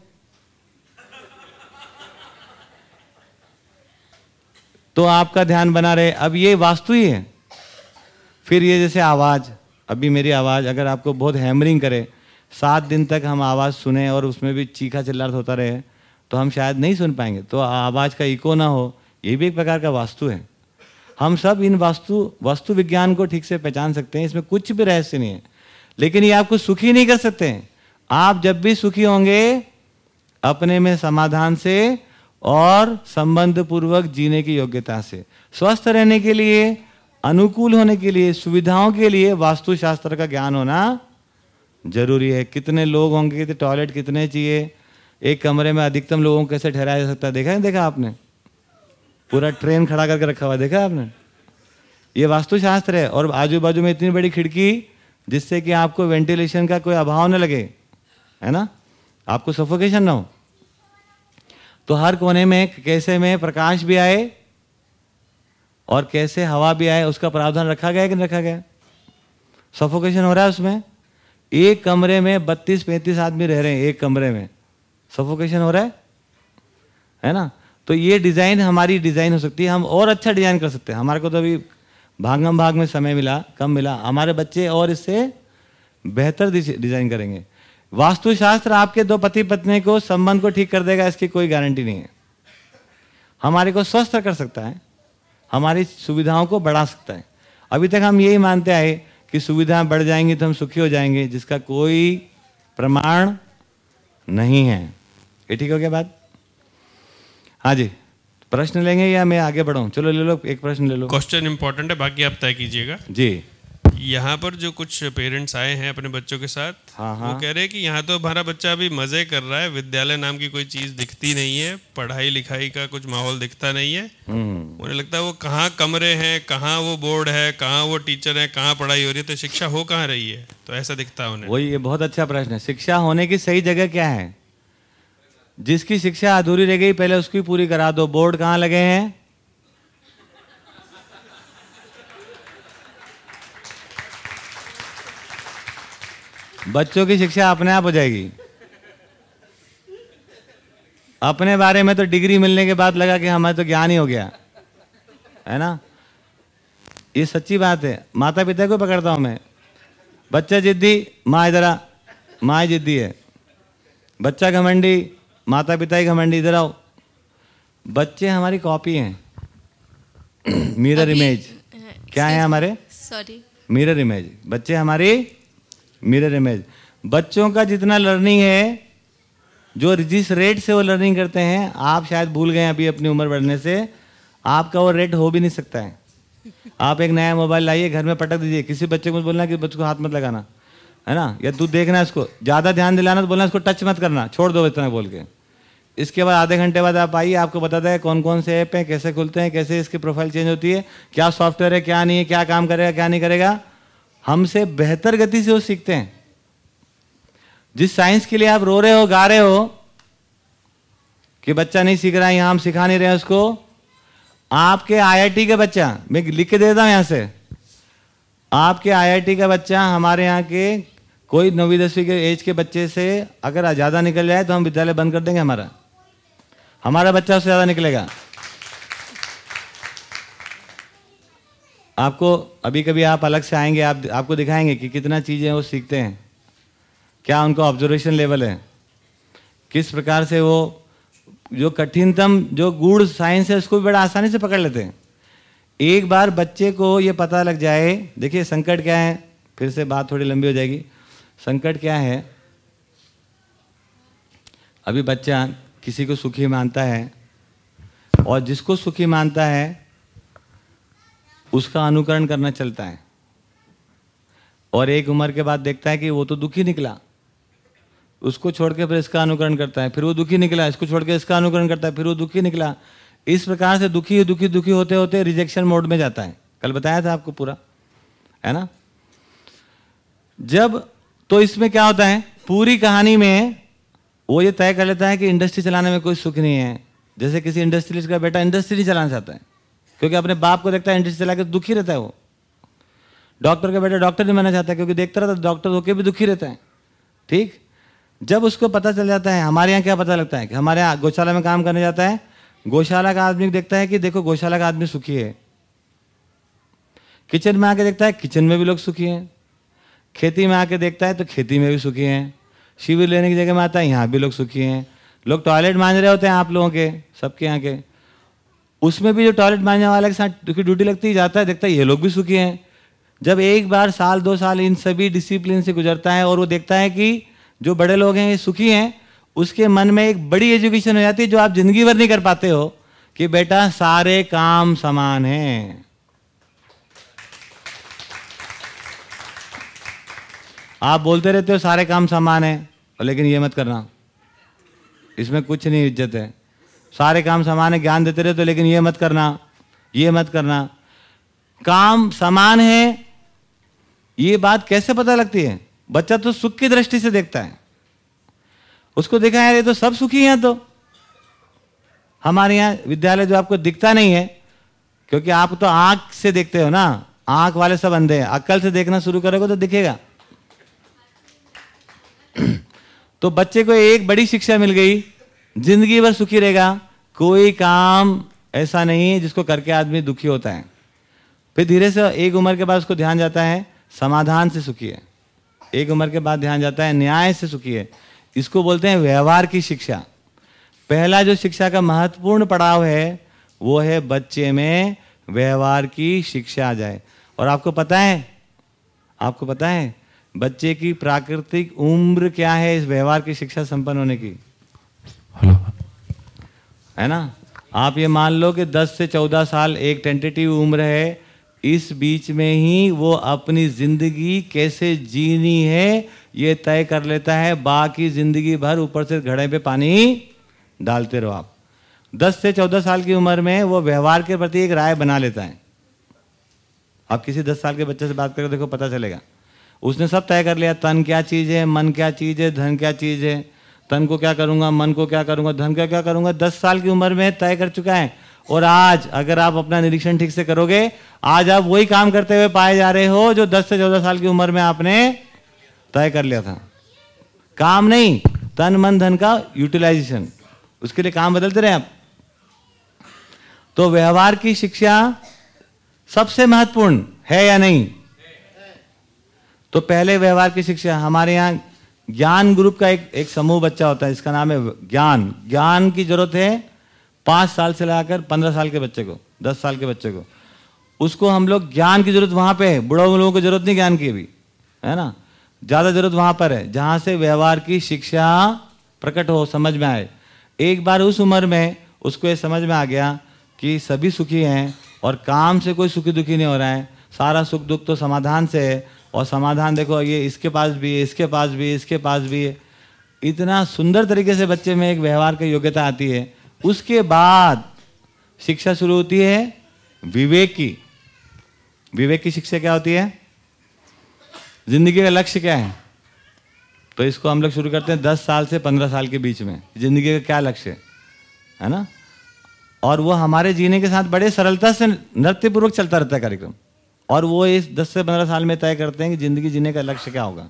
तो आपका ध्यान बना रहे। अब ये वास्तु ही है। फिर ये जैसे आवाज़, अभी मेरी आवाज़ अगर आपको बहुत हैमरिंग करे, सात दिन तक हम आवाज़ सुने और उसमें भी चीखा चिल्लाट होता रहे तो हम शायद नहीं सुन पाएँगे। तो आवाज़ का इको ना हो, ये भी एक प्रकार का वास्तु है। हम सब इन वास्तु वास्तु विज्ञान को ठीक से पहचान सकते हैं, इसमें कुछ भी रहस्य नहीं है। लेकिन ये आपको सुखी नहीं कर सकते हैं। आप जब भी सुखी होंगे, अपने में समाधान से और संबंध पूर्वक जीने की योग्यता से। स्वस्थ रहने के लिए अनुकूल होने के लिए, सुविधाओं के लिए वास्तुशास्त्र का ज्ञान होना ज़रूरी है। कितने लोग होंगे तो टॉयलेट कितने चाहिए? एक कमरे में अधिकतम लोगों को कैसे ठहराया जा सकता है? देखा है, देखा आपने? पूरा ट्रेन खड़ा करके रखा हुआ देखा आपने? ये वास्तुशास्त्र है और आजू बाजू में इतनी बड़ी खिड़की जिससे कि आपको वेंटिलेशन का कोई अभाव न लगे, है ना? आपको सफोकेशन ना हो। तो हर कोने में, कैसे में प्रकाश भी आए और कैसे हवा भी आए, उसका प्रावधान रखा गया कि नहीं रखा गया सफोकेशन हो रहा है उसमें? एक कमरे में बत्तीस, पैंतीस आदमी रह रहे हैं एक कमरे में। सफोकेशन हो रहा है? है ना? तो ये डिज़ाइन हमारी डिज़ाइन हो सकती है। हम और अच्छा डिज़ाइन कर सकते हैं। हमारे को तो अभी भागम भाग में समय मिला, कम मिला। हमारे बच्चे और इससे बेहतर डिज़ाइन करेंगे। वास्तुशास्त्र आपके दो पति पत्नी को संबंध को ठीक कर देगा, इसकी कोई गारंटी नहीं है। हमारे को स्वस्थ कर सकता है। हमारी सुविधाओं को बढ़ा सकता है। अभी तक हम यही मानते आए कि सुविधाएँ बढ़ जाएँगी तो हम सुखी हो जाएँगे जिसका कोई प्रमाण नहीं है। ये ठीक हो गया बात? हाँ जी। प्रश्न लेंगे या मैं आगे बढ़ाऊँ चलो ले लो एक प्रश्न ले लो।
क्वेश्चन इंपॉर्टेंट है बाकी आप तय कीजिएगा।
जी।
यहाँ पर जो कुछ पेरेंट्स आए हैं अपने बच्चों के साथ
हाँ, हाँ। वो।
कह रहे हैं कि यहाँ तो हमारा बच्चा अभी मज़े कर रहा है विद्यालय नाम की कोई चीज़ दिखती नहीं है पढ़ाई लिखाई का कुछ माहौल दिखता नहीं है।
हम्म।
उन्हें लगता है वो कहाँ कमरे हैं कहाँ वो बोर्ड है कहाँ वो टीचर है कहाँ पढ़ाई हो रही है तो शिक्षा हो कहाँ रही है? तो ऐसा दिखता है उन्हें।
वही ये बहुत अच्छा प्रश्न है शिक्षा होने की सही जगह क्या है? जिसकी शिक्षा अधूरी रह गई पहले उसकी पूरी करा दो। बोर्ड कहाँ लगे हैं? बच्चों की शिक्षा अपने आप हो जाएगी। अपने बारे में तो डिग्री मिलने के बाद लगा कि हमें तो ज्ञान ही हो गया। है ना? ये सच्ची बात है। माता पिता को पकड़ता हूँ मैं। बच्चा जिद्दी माँ इधर आ। माँ जिद्दी है। बच्चा घमंडी माता पिता ही घमंडी इधर आओ। बच्चे हमारी कॉपी हैं। Mirror image. क्या है हमारे?
Sorry
mirror image. बच्चे हमारी मिरर इमेज बच्चों का जितना लर्निंग है, जो जिस रेट से वो लर्निंग करते हैं, आप शायद भूल गए अभी अपनी उम्र बढ़ने से, आपका वो रेट हो भी नहीं सकता है। आप एक नया मोबाइल लाइए, घर में पटक दीजिए, किसी बच्चे को बोलना कि बच्चे को हाथ मत लगाना, है ना? या तू देखना इसको, ज़्यादा ध्यान दिलाना तो बोलना इसको टच मत करना, छोड़ दो इतना बोल के। इसके बाद आधे घंटे बाद आप आइए, आपको बताता है कौन कौन से ऐप हैं, कैसे खुलते हैं, कैसे इसकी प्रोफ़ाइल चेंज होती है, क्या सॉफ्टवेयर है, क्या नहीं है, क्या काम करेगा, क्या नहीं करेगा। हमसे बेहतर गति से वो सीखते हैं। जिस साइंस के लिए आप रो रहे हो, गा रहे हो, कि बच्चा नहीं सीख रहा है यहाँ हम सिखा नहीं रहे उसको, आपके आईआईटी का बच्चा, मैं लिख के देता हूँ यहाँ से, आपके आईआईटी का बच्चा हमारे यहाँ के कोई नौवीं, दसवीं के एज के बच्चे से अगर ज़्यादा निकल जाए तो हम विद्यालय बंद कर देंगे हमारा। हमारा बच्चा उससे ज़्यादा निकलेगा। आपको अभी कभी आप अलग से आएँगे, आप आपको दिखाएँगे कि कितना चीज़ें वो सीखते हैं। क्या उनका ऑब्जर्वेशन लेवल है? किस प्रकार से वो, जो कठिनतम, जो गूढ़ साइंस है, उसको भी बड़ा आसानी से पकड़ लेते हैं। एक बार बच्चे को ये पता लग जाए, देखिए संकट क्या है, फिर से बात थोड़ी लंबी हो जाएगी। संकट क्या है? अभी बच्चा किसी को सुखी मानता है और जिसको सुखी मानता है उसका अनुकरण करना चलता है। और एक उम्र के बाद देखता है कि वो तो दुखी निकला। उसको छोड़ के फिर इसका अनुकरण करता है, फिर वो दुखी निकला, इसको छोड़ के इसका अनुकरण करता है, फिर वो दुखी निकला। इस प्रकार से दुखी दुखी दुखी होते होते रिजेक्शन मोड में जाता है। कल बताया था आपको पूरा, है ना? जब तो इसमें क्या होता है? पूरी कहानी में वो ये तय कर लेता है कि इंडस्ट्री चलाने में कोई सुख नहीं है। जैसे किसी इंडस्ट्रियलिस्ट का बेटा इंडस्ट्री नहीं चलाना चाहता है। क्योंकि अपने बाप को देखता है इंडस्ट्री चला के दुखी रहता है वो। डॉक्टर का बेटा डॉक्टर नहीं बनना चाहता क्योंकि देखता रहता है, डॉक्टर होकर भी दुखी रहता है। ठीक? जब उसको पता चल जाता है, हमारे यहाँ क्या पता लगता है कि हमारे यहाँ गौशाला में काम करने जाता है, गौशाला का आदमी देखता है कि देखो, गौशाला का आदमी सुखी है। किचन में आके देखता है, किचन में भी लोग सुखी हैं। खेती में आके देखता है तो खेती में भी सुखी हैं। शिविर लेने की जगह में आता है, यहाँ भी लोग सुखी हैं। लोग टॉयलेट मांझ रहे होते हैं आप लोगों के, सबके यहाँ के। उसमें भी जो टॉयलेट मांझने वाले के साथ ड्यूटी लगती जाता है, देखता है, ये लोग भी सुखी हैं। जब एक बार साल, दो साल इन सभी डिसिप्लिन से गुजरता है और वो देखता है कि जो बड़े लोग हैं, ये सुखी हैं, उसके मन में एक बड़ी एजुकेशन हो जाती है जो आप ज़िंदगी भर नहीं कर पाते हो कि बेटा, सारे काम समान हैं। आप बोलते रहते हो, सारे काम समान है, लेकिन ये मत करना। इसमें कुछ नहीं इज़्ज़त है। सारे काम समान है, ज्ञान देते रहे तो लेकिन ये मत करना, ये मत करना। काम समान है, ये बात कैसे पता लगती है? बच्चा तो सुख की दृष्टि से देखता है। उसको देखा ये तो सब सुखी हैं तो। हमारे यहाँ विद्यालय जो आपको दिखता नहीं है, क्योंकि आप तो आँख से देखते हो ना, आँख वाले सब अंधे हैं। अक्ल से देखना शुरू करोगे तो दिखेगा। तो बच्चे को एक बड़ी शिक्षा मिल गई ज़िंदगी भर सुखी रहेगा। कोई काम ऐसा नहीं है जिसको करके आदमी दुखी होता है। फिर धीरे से एक उम्र के बाद उसको ध्यान जाता है, समाधान से सुखी है। एक उम्र के बाद ध्यान जाता है, न्याय से सुखी है। इसको बोलते हैं व्यवहार की शिक्षा। पहला जो शिक्षा का महत्वपूर्ण पड़ाव है, वो है बच्चे में व्यवहार की शिक्षा आ जाए। और आपको पता है, आपको पता है, बच्चे की प्राकृतिक उम्र क्या है इस व्यवहार की शिक्षा संपन्न होने की?
हेलो।
है ना? आप ये मान लो कि 10 से 14 साल एक टेंटेटिव उम्र है, इस बीच में ही वो अपनी ज़िंदगी कैसे जीनी है, ये तय कर लेता है। बाकी ज़िंदगी भर ऊपर से घड़े पे पानी डालते रहो आप। 10 से 14 साल की उम्र में वो व्यवहार के प्रति एक राय बना लेता है। आप किसी 10 साल के बच्चे से बात करके देखो पता चलेगा। उसने सब तय कर लिया, तन क्या चीज़ है, मन क्या चीज़ है, धन क्या चीज़ है। तन को क्या करूँगा, मन को क्या करूँगा, धन का क्या करूँगा, दस साल की उम्र में तय कर चुका है। और आज अगर आप अपना निरीक्षण ठीक से करोगे, आज आप वही काम करते हुए पाए जा रहे हो जो दस से चौदह साल की उम्र में आपने तय कर लिया था। काम नहीं, तन, मन, धन का यूटिलाइजेशन उसके लिए काम बदलते रहे आप। तो व्यवहार की शिक्षा सबसे महत्वपूर्ण है या नहीं? तो पहले व्यवहार की शिक्षा, हमारे यहाँ ज्ञान ग्रुप का एक एक समूह बच्चा होता है इसका नाम है ज्ञान। ज्ञान की ज़रूरत है पाँच साल से लगाकर पंद्रह साल के बच्चे को, दस साल के बच्चे को। उसको हम लोग ज्ञान की ज़रूरत वहाँ पे है। बुढ़ा लोगों को ज़रूरत नहीं ज्ञान की अभी है ना? ज़्यादा ज़रूरत वहाँ पर है, जहाँ से व्यवहार की शिक्षा प्रकट हो, समझ में आए। एक बार उस उम्र में उसको ये समझ में आ गया कि सभी सुखी हैं और काम से कोई सुखी दुखी नहीं हो रहा है। सारा सुख दुख तो समाधान से है। और समाधान देखो ये इसके पास भी है, इसके पास भी है, इसके पास भी है। इतना सुंदर तरीके से बच्चे में एक व्यवहार की योग्यता आती है। उसके बाद शिक्षा शुरू होती है विवेक। की विवेक की शिक्षा क्या होती है? ज़िंदगी का लक्ष्य क्या है? तो इसको हम लोग शुरू करते हैं दस साल से पंद्रह साल के बीच में। ज़िंदगी का क्या लक्ष्य? है है ना? और वो हमारे जीने के साथ बड़े सरलता से नृत्यपूर्वक चलता रहता है कार्यक्रम। और वो इस दस से पंद्रह साल में तय करते हैं कि ज़िंदगी जीने का लक्ष्य क्या होगा।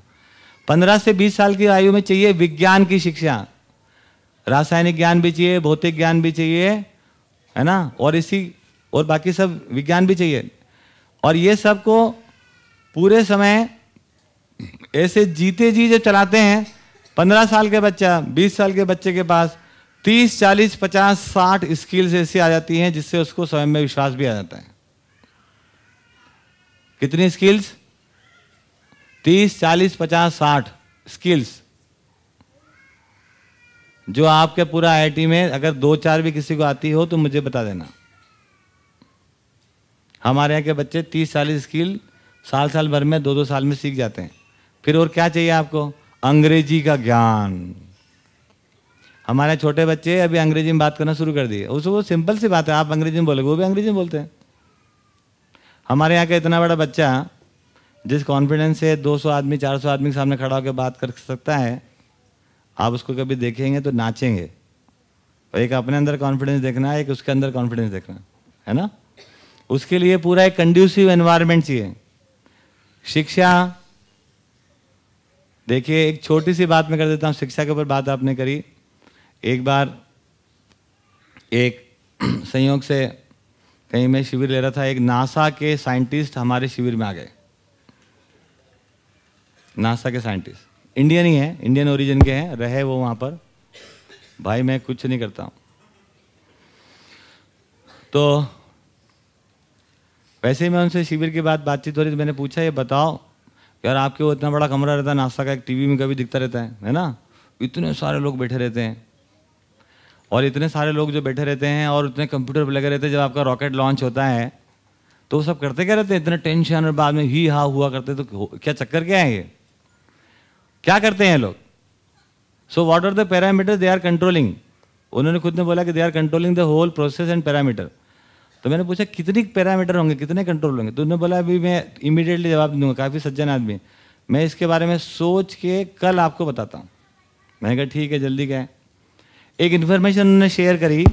पंद्रह से बीस साल की आयु में चाहिए विज्ञान की शिक्षा। रासायनिक ज्ञान भी चाहिए, भौतिक ज्ञान भी चाहिए, है ना? और इसी, और बाकी सब विज्ञान भी चाहिए। और ये सबको पूरे समय ऐसे जीते जी जो चलाते हैं, पंद्रह साल के बच्चा, बीस साल के बच्चे के पास, तीस, चालीस, पचास, साठ स्किल्स ऐसी आ जाती हैं जिससे उसको स्वयं में विश्वास भी आ जाता है। कितनी स्किल्स तीस, चालीस, पचास, साठ स्किल्स जो आपके पूरा आईआईटी में अगर दो, चार भी किसी को आती हो तो मुझे बता देना। हमारे यहाँ के बच्चे तीस, चालीस स्किल साल साल भर में दो दो साल में सीख जाते हैं। फिर और क्या चाहिए आपको? अंग्रेज़ी का ज्ञान। हमारे छोटे बच्चे अभी अंग्रेज़ी में बात करना शुरू कर दिए। उसको सिंपल सी बात है, आप अंग्रेज़ी में बोलोगे, वो भी अंग्रेज़ी में बोलते हैं। हमारे यहाँ का इतना बड़ा बच्चा जिस कॉन्फिडेंस से 200 आदमी 400 आदमी के सामने खड़ा होकर बात कर सकता है, आप उसको कभी देखेंगे तो नाचेंगे। एक अपने अंदर कॉन्फिडेंस देखना है, एक उसके अंदर कॉन्फिडेंस देखना है ना? उसके लिए पूरा एक कंड्यूसिव एनवायरनमेंट चाहिए। शिक्षा, देखिए, एक छोटी सी बात मैं कर देता हूँ, शिक्षा के ऊपर बात आपने करी। एक बार एक संयोग से कहीं मैं शिविर ले रहा था, एक नासा के साइंटिस्ट हमारे शिविर में आ गए। नासा के साइंटिस्ट। इंडियन ही है, इंडियन ओरिजिन के हैं, रहे वो वहाँ पर। भाई, मैं कुछ नहीं करता हूँ। तो वैसे ही मैं उनसे शिविर के बाद बातचीत हो रही तो मैंने पूछा, ये बताओ, यार आपके वो इतना बड़ा कमरा रहता है, नासा का एक टीवी में कभी दिखता रहता है है ना? इतने सारे लोग बैठे रहते हैं। और इतने सारे लोग जो बैठे रहते हैं और इतने कंप्यूटर पर लगे रहते हैं, जब आपका रॉकेट लॉन्च होता है तो वो सब करते क्या रहते हैं? इतने टेंशन और बाद में ही हा हुआ करते तो क्या चक्कर क्या है ये? क्या करते हैं लोग? So what are the parameter they are controlling उन्होंने खुद ने बोला कि they are controlling the whole process and parameter तो मैंने पूछा, कितनी पैरामीटर होंगे, कितने कंट्रोल होंगे? तो उन्होंने बोला, अभी मैं इमीडिएटली जवाब दूँगा, काफ़ी सज्जन आदमी मैं इसके बारे में सोच के कल आपको बताता हूँ। मैंने कहा, ठीक है, जल्दी क्या है एक इन्फॉर्मेशन उन्होंने शेयर करी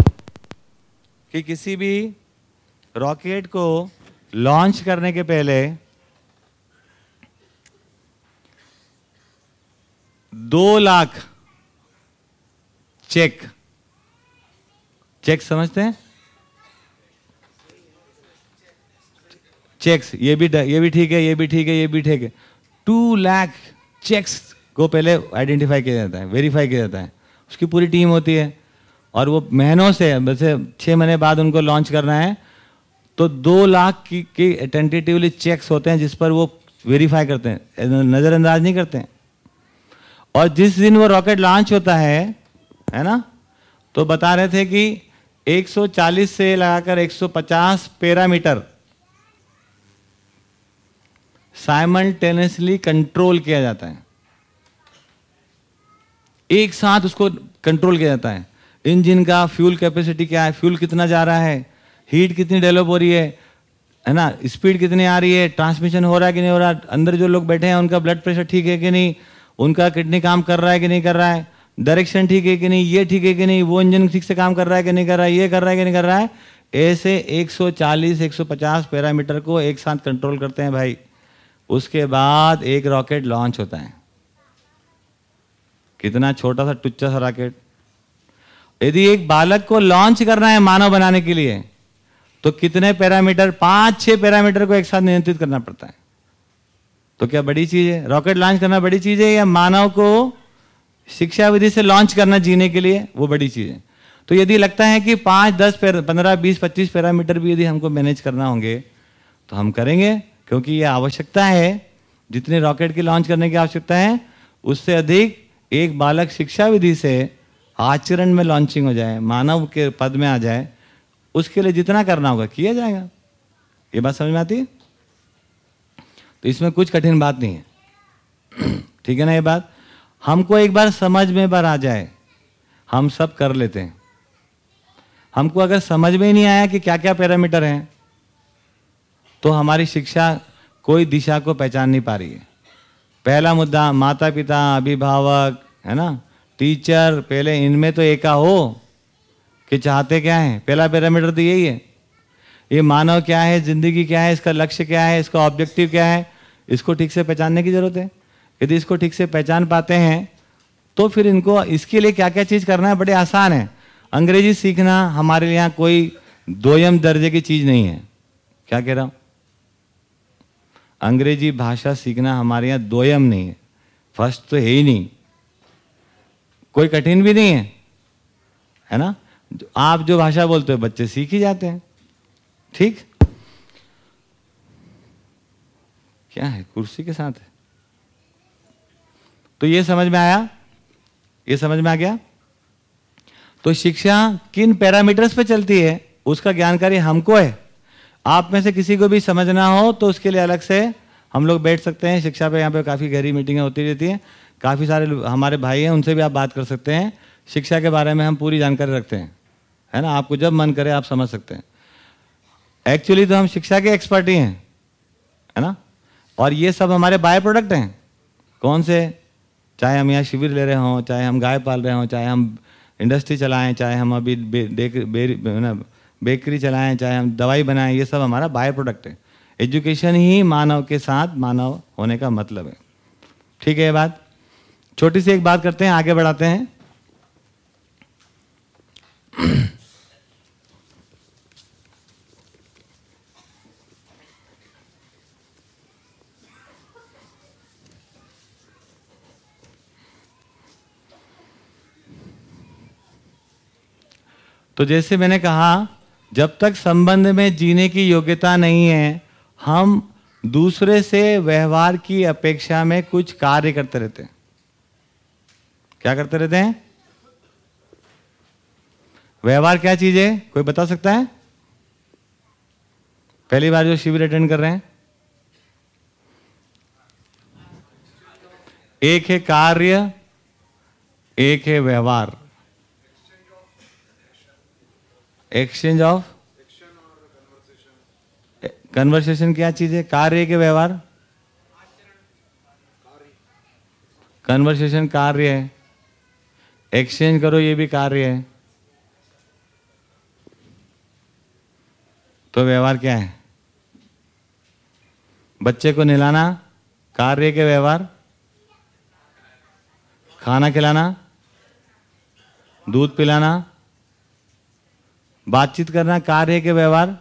कि किसी भी रॉकेट को लॉन्च करने के पहले दो लाख चेक चेक समझते हैं? चेक्स ये भी ये भी ठीक है, ये भी ठीक है, ये भी ठीक है। टू लाख चेक्स को पहले आइडेंटिफाई किया जाता है वेरीफाई किया जाता है। उसकी पूरी टीम होती है। और वो महीनों से वैसे छः महीने बाद उनको लॉन्च करना है। तो दो लाख की, की टेंटेटिवली चेक्स होते हैं जिस पर वो वेरीफाई करते हैं। नज़रअंदाज नहीं करते हैं। और जिस दिन वो रॉकेट लॉन्च होता है है ना? तो बता रहे थे कि 140 से लगाकर 150 पैरामीटर साइमल्टेनियसली कंट्रोल किया जाता है। एक साथ उसको कंट्रोल किया जाता है। इंजन का फ्यूल कैपेसिटी क्या है? फ्यूल कितना जा रहा है? हीट कितनी डेवलप हो रही है? है ना? स्पीड कितनी आ रही है? ट्रांसमिशन हो रहा है कि नहीं हो रहा? अंदर जो लोग बैठे हैं, उनका ब्लड प्रेशर ठीक है कि नहीं? उनका किडनी काम कर रहा है कि नहीं कर रहा है? डायरेक्शन ठीक है कि नहीं? ये ठीक है कि नहीं? वो इंजन ठीक से काम कर रहा है कि नहीं कर रहा है? ये कर रहा है कि नहीं कर रहा है? ऐसे 140 150 पैरामीटर को एक साथ कंट्रोल करते हैं भाई। उसके बाद एक रॉकेट लॉन्च होता है। कितना छोटा सा टुच्चा सा रॉकेट। यदि एक बालक को लॉन्च करना है मानव बनाने के लिए तो कितने पैरामीटर, पाँच छह पैरामीटर को एक साथ नियंत्रित करना पड़ता है। तो क्या बड़ी चीज़ है? रॉकेट लॉन्च करना बड़ी चीज़ है या मानव को शिक्षा विधि से लॉन्च करना जीने के लिए? वो बड़ी चीज़ है। तो यदि लगता है कि पाँच, दस पंद्रह, बीस, पच्चीस पैरामीटर भी यदि हमको मैनेज करना होंगे तो हम करेंगे, क्योंकि ये आवश्यकता है। जितने रॉकेट की लॉन्च करने की आवश्यकता है, उससे अधिक एक बालक शिक्षा विधि से आचरण में लॉन्चिंग हो जाए, मानव के पद में आ जाए, उसके लिए जितना करना होगा, किया जाएगा। ये बात समझ में आती है? तो इसमें कुछ कठिन बात नहीं है। ठीक है ना ये बात? हमको एक बार समझ में बार आ जाए, हम सब कर लेते हैं। हमको अगर समझ में ही नहीं आया कि क्या क्या पैरामीटर हैं तो हमारी शिक्षा कोई दिशा को पहचान नहीं पा रही है। पहला मुद्दा माता पिता अभिभावक, है ना? टीचर, पहले इनमें तो एका हो, कि चाहते क्या है? पहला पैरामीटर तो यही है। ये मानव क्या है? ज़िंदगी क्या है? इसका लक्ष्य क्या है? इसका ऑब्जेक्टिव क्या है? इसको ठीक से पहचानने की ज़रूरत है। यदि इसको ठीक से पहचान पाते हैं तो फिर इनको, इसके लिए क्या क्या चीज़ करना है बड़े आसान है। अंग्रेज़ी सीखना हमारे लिए यहाँ कोई दोयम दर्जे की चीज़ नहीं है। क्या कह रहा हूँ? अंग्रेज़ी भाषा सीखना हमारे यहाँ दोयम नहीं है। फ़र्स्ट तो है ही नहीं। कोई कठिन भी नहीं है। है ना? आप जो भाषा बोलते हो, बच्चे सीख ही जाते हैं। ठीक? क्या है? कुर्सी के साथ है। तो ये समझ में आया? ये समझ में आ गया? तो शिक्षा किन पैरामीटर्स पे चलती है? उसका जानकारी हमको है। आप में से किसी को भी समझना हो तो उसके लिए अलग से हम लोग बैठ सकते हैं। शिक्षा पे यहाँ पे काफ़ी गहरी मीटिंगें होती रहती हैं। काफ़ी सारे हमारे भाई हैं उनसे भी आप बात कर सकते हैं। शिक्षा के बारे में हम पूरी जानकारी रखते हैं। है ना? आपको जब मन करे आप समझ सकते हैं। एक्चुअली तो हम शिक्षा के एक्सपर्ट ही हैं। है ना? और ये सब हमारे बाय प्रोडक्ट हैं। कौन से? चाहे हम यहाँ शिविर ले रहे हों चाहे हम गाय पाल रहे हों चाहे हम इंडस्ट्री चलाएँ चाहे हम अभी बे, बे, बे, बेकरी चलाएँ, चाहे हम दवाई बनाएँ, ये सब हमारा बाय प्रोडक्ट है। एजुकेशन ही मानव के साथ मानव होने का मतलब है। ठीक है ये बात? छोटी सी एक बात करते हैं, आगे बढ़ाते हैं। तो जैसे मैंने कहा जब तक संबंध में जीने की योग्यता नहीं है, हम दूसरे से व्यवहार की अपेक्षा में कुछ कार्य करते रहते हैं। क्या करते रहते हैं? व्यवहार क्या चीज़ है? कोई बता सकता है? पहली बार जो शिविर अटेंड कर रहे हैं। एक है कार्य, एक है व्यवहार। एक्सचेंज ऑफ़ कन्वर्सेशन क्या चीज़ है? कार्य के व्यवहार? कन्वर्सेशन कार्य है। एक्सचेंज करो, ये भी कार्य है। तो व्यवहार क्या है? बच्चे को नहलाना, कार्य के व्यवहार। खाना खिलाना, दूध पिलाना बातचीत करना कार्य के व्यवहार?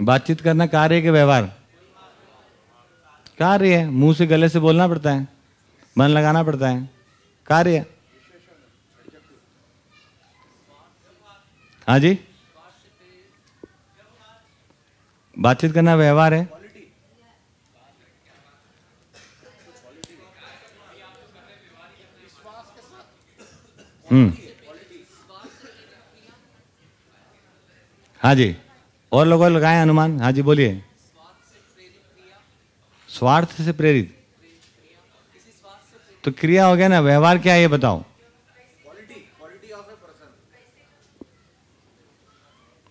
बातचीत करना कार्य के व्यवहार? कार्य है। मुँह से गले से बोलना पड़ता है। मन लगाना पड़ता है। कार्य हाँ जी? बातचीत करना व्यवहार है। हाँ जी। और लोगों लगाए अनुमान। हाँ जी बोलिए। स्वार्थ से प्रेरित। तो क्रिया हो गया ना व्यवहार क्या है ये बताओ।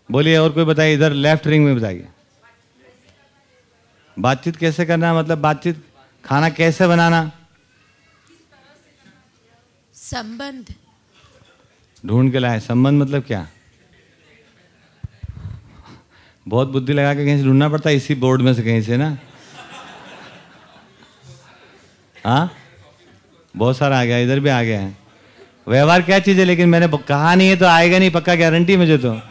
बोलिए और कोई बताइए इधर लेफ़्ट रिंग में बताइए। बातचीत कैसे करना मतलब बातचीत खाना कैसे बनाना?
संबंध।
ढूंढ के लाए। संबंध मतलब क्या? बहुत बुद्धि लगा के कहीं से ढूंढना पड़ता है, इसी बोर्ड में से कहीं से ना? हाँ? बहुत सारा आ गया, इधर भी आ गया है। व्यवहार क्या चीज़ है, लेकिन मैंने कहा नहीं है तो आएगा नहीं, पक्का गारंटी मुझे तो।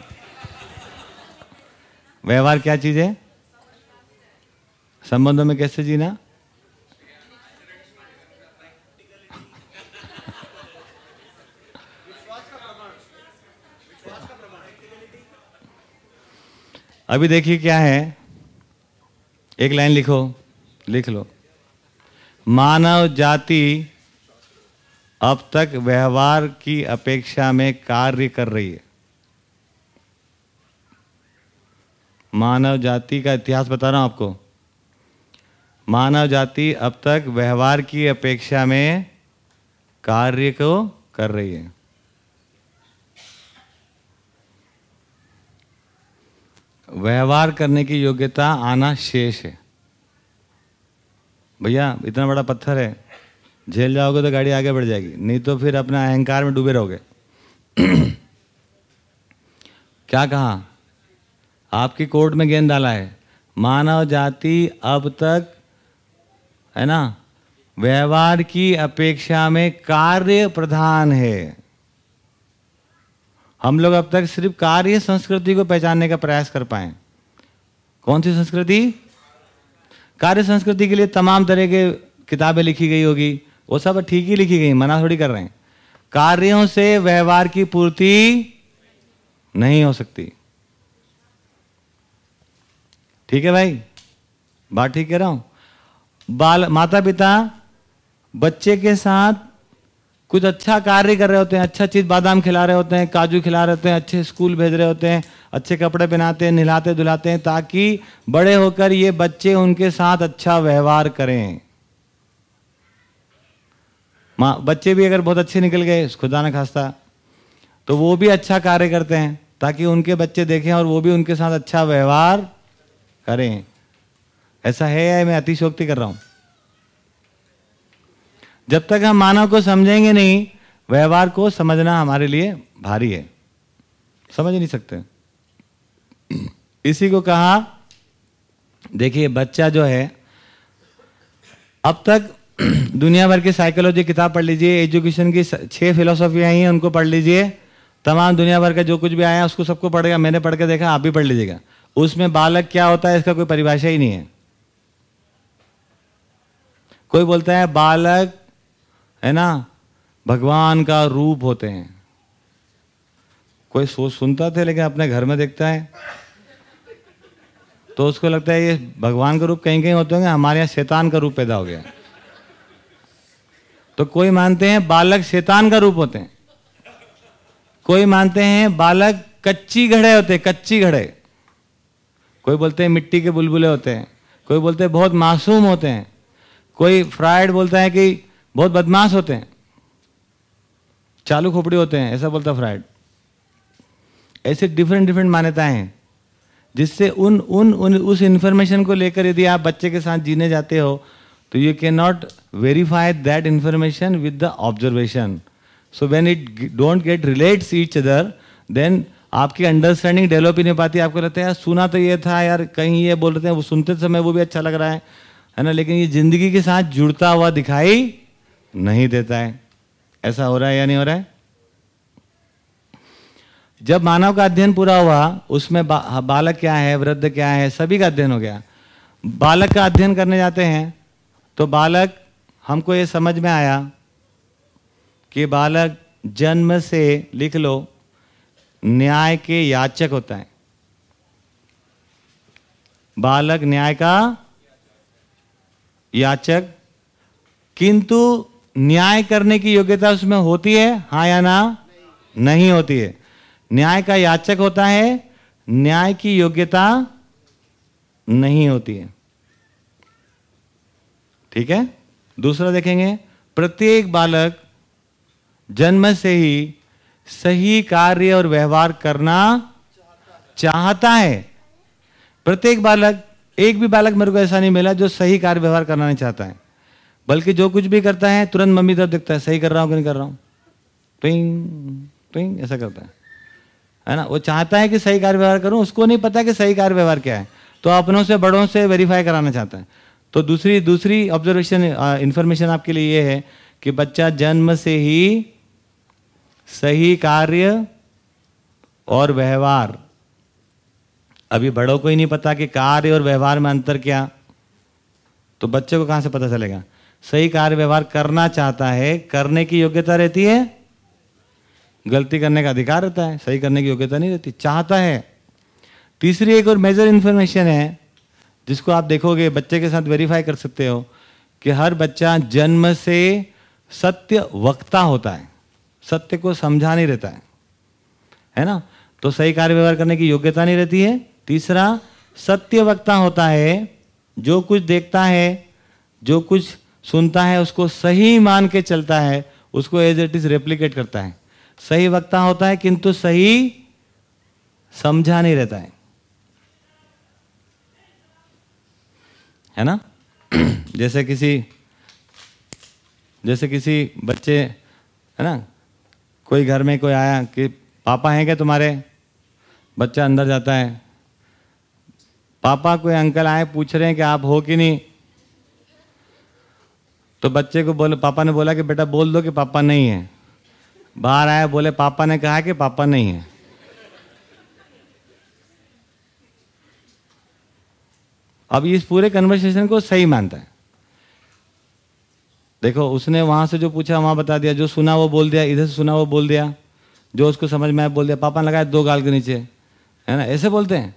व्यवहार क्या चीज़ है? संबंधों में कैसे जीना? अभी देखिए क्या है। एक लाइन लिखो, लिख लो। मानव जाति अब तक व्यवहार की अपेक्षा में कार्य कर रही है। मानव जाति का इतिहास बता रहा हूँ आपको। मानव जाति अब तक व्यवहार की अपेक्षा में कार्य को कर रही है। व्यवहार करने की योग्यता आना शेष है। भैया, इतना बड़ा पत्थर है। झेल जाओगे तो गाड़ी आगे बढ़ जाएगी, नहीं तो फिर अपना अहंकार में डूबे रहोगे। क्या कहा? आपकी कोर्ट में गेंद डाला है। मानव जाति अब तक, है ना, व्यवहार की अपेक्षा में कार्य प्रधान है। हम लोग अब तक सिर्फ़ कार्य संस्कृति को पहचानने का प्रयास कर पाए कौन सी संस्कृति? कार्य संस्कृति के लिए तमाम तरह के किताबें लिखी गई होगी। वो सब ठीक ही लिखी गई मना थोड़ी कर रहे हैं। कार्यों से व्यवहार की पूर्ति नहीं हो सकती। ठीक है भाई? बात ठीक कह रहा हूँ। बाल माता पिता बच्चे के साथ कुछ अच्छा कार्य कर रहे होते हैं अच्छा चीज़ बादाम खिला रहे होते हैं, काजू खिला रहे होते हैं, अच्छे स्कूल भेज रहे होते हैं, अच्छे कपड़े पहनाते हैं, नहलाते धुलाते हैं, ताकि बड़े होकर ये बच्चे उनके साथ अच्छा व्यवहार करें। माँ, बच्चे भी अगर बहुत अच्छे निकल गए, खुदा न खास्ता तो वो भी अच्छा कार्य करते हैं, ताकि उनके बच्चे देखें और वो भी उनके साथ अच्छा व्यवहार करें। ऐसा है या मैं अतिशोक्ति कर रहा हूँ? जब तक हम मानव को समझेंगे नहीं, व्यवहार को समझना हमारे लिए भारी है। समझ नहीं सकते। इसी को कहा, देखिए, बच्चा जो है, अब तक दुनिया भर की साइकोलॉजी किताब पढ़ लीजिए एजुकेशन की छह फिलोसॉफी आई हैं, उनको पढ़ लीजिए। तमाम दुनिया भर का जो कुछ भी आया उसको सबको पढ़ेगा मैंने पढ़ के देखा, आप भी पढ़ लीजिएगा। उसमें बालक क्या होता है, इसका कोई परिभाषा ही नहीं है। कोई बोलता है, बालक है ना? भगवान का रूप होते हैं। कोई सोच सुनता थे लेकिन अपने घर में देखता है? तो उसको लगता है ये भगवान का रूप कहीं कहीं होते होंगे, हमारे यहाँ शैतान का रूप पैदा हो गया। तो कोई मानते हैं बालक शैतान का रूप होते हैं? कोई मानते हैं बालक कच्ची घड़े होते हैं, कच्ची घड़े? कोई बोलते हैं मिट्टी के बुलबुले होते हैं? कोई बोलते हैं बहुत मासूम होते हैं? कोई फ्राइड बोलता है कि बहुत बदमाश होते हैं। चालू खोपड़ी होते हैं, ऐसा बोलता फ्राइड। ऐसे डिफरेंट डिफरेंट मान्यताएँ हैं, जिससे उन उन उन, उस इंफॉर्मेशन को लेकर यदि आप बच्चे के साथ जीने जाते हो तो you can not verify that information with the observation so when it don't get relates each other then आपकी अंडरस्टैंडिंग डेवलप ही नहीं पाती। आपको लगता है, यार, सुना तो ये था यार, कहीं ये बोल रहे थे, वो सुनते समय वो भी अच्छा लग रहा है। है ना? लेकिन ये ज़िंदगी के साथ जुड़ता हुआ दिखाई नहीं देता है। ऐसा हो रहा है या नहीं हो रहा है? जब मानव का अध्ययन पूरा हुआ उसमें बा, बालक क्या है वृद्ध क्या है सभी का अध्ययन हो गया। बालक का अध्ययन करने जाते हैं तो बालक हमको ये समझ में आया कि बालक जन्म से लिख लो न्याय के याचक होता है। बालक न्याय का याचक किंतु न्याय करने की योग्यता उसमें होती है हाँ या ना? नहीं होती है। न्याय का याचक होता है, न्याय की योग्यता नहीं होती है। ठीक है? दूसरा देखेंगे, प्रत्येक बालक जन्म से ही सही कार्य और व्यवहार करना चाहता है। प्रत्येक बालक, एक भी बालक मेरे को ऐसा नहीं मिला जो सही कार्य व्यवहार करना नहीं चाहता है। बल्कि जो कुछ भी करता है, तुरंत मम्मी तरफ़ देखता है, सही कर रहा हूँ कि नहीं कर रहा हूँ? ट्विंग ट्विंग, ऐसा करता है। है ना? वो चाहता है कि सही कार्य व्यवहार करूँ, उसको नहीं पता कि सही कार्य व्यवहार क्या है। तो अपनों से, बड़ों से वेरीफाई कराना चाहता है। तो दूसरी दूसरी ऑब्जर्वेशन इंफॉर्मेशन आपके लिए ये है कि बच्चा जन्म से ही सही कार्य और व्यवहार। अभी बड़ों को ही नहीं पता कि कार्य और व्यवहार में अंतर क्या। तो बच्चे को कहाँ से पता चलेगा? सही कार्य व्यवहार करना चाहता है, करने की योग्यता रहती है? गलती करने का अधिकार रहता है, सही करने की योग्यता नहीं रहती, चाहता है। तीसरी एक और मेजर इंफॉर्मेशन है, जिसको आप देखोगे, बच्चे के साथ वेरीफाई कर सकते हो, कि हर बच्चा जन्म से सत्य वक्ता होता है, सत्य को समझा नहीं रहता है। है ना? तो सही कार्य व्यवहार करने की योग्यता नहीं रहती है। तीसरा, सत्य वक्ता होता है, जो कुछ देखता है, जो कुछ सुनता है, उसको सही मान के चलता है, उसको एज इट इज़ रेप्लीकेट करता है। सही वक्ता होता है, किंतु सही समझा नहीं रहता है। है ना? जैसे किसी जैसे किसी बच्चे, है ना? कोई घर में कोई आया कि, पापा हैं क्या तुम्हारे? बच्चा अंदर जाता है। पापा कोई अंकल आए, पूछ रहे हैं कि आप हो कि नहीं? तो बच्चे को बोले, पापा ने बोला कि बेटा बोल दो कि पापा नहीं है। बाहर आया, बोले, पापा ने कहा कि पापा नहीं है। अब इस पूरे कन्वर्सेशन को सही मानता है। देखो, उसने वहाँ से जो पूछा, वहाँ बता दिया। जो सुना, वो बोल दिया। इधर से सुना, वो बोल दिया। जो उसको समझ में आया, बोल दिया। पापा ने लगाया दो गाल के नीचे। है ना? ऐसे बोलते हैं।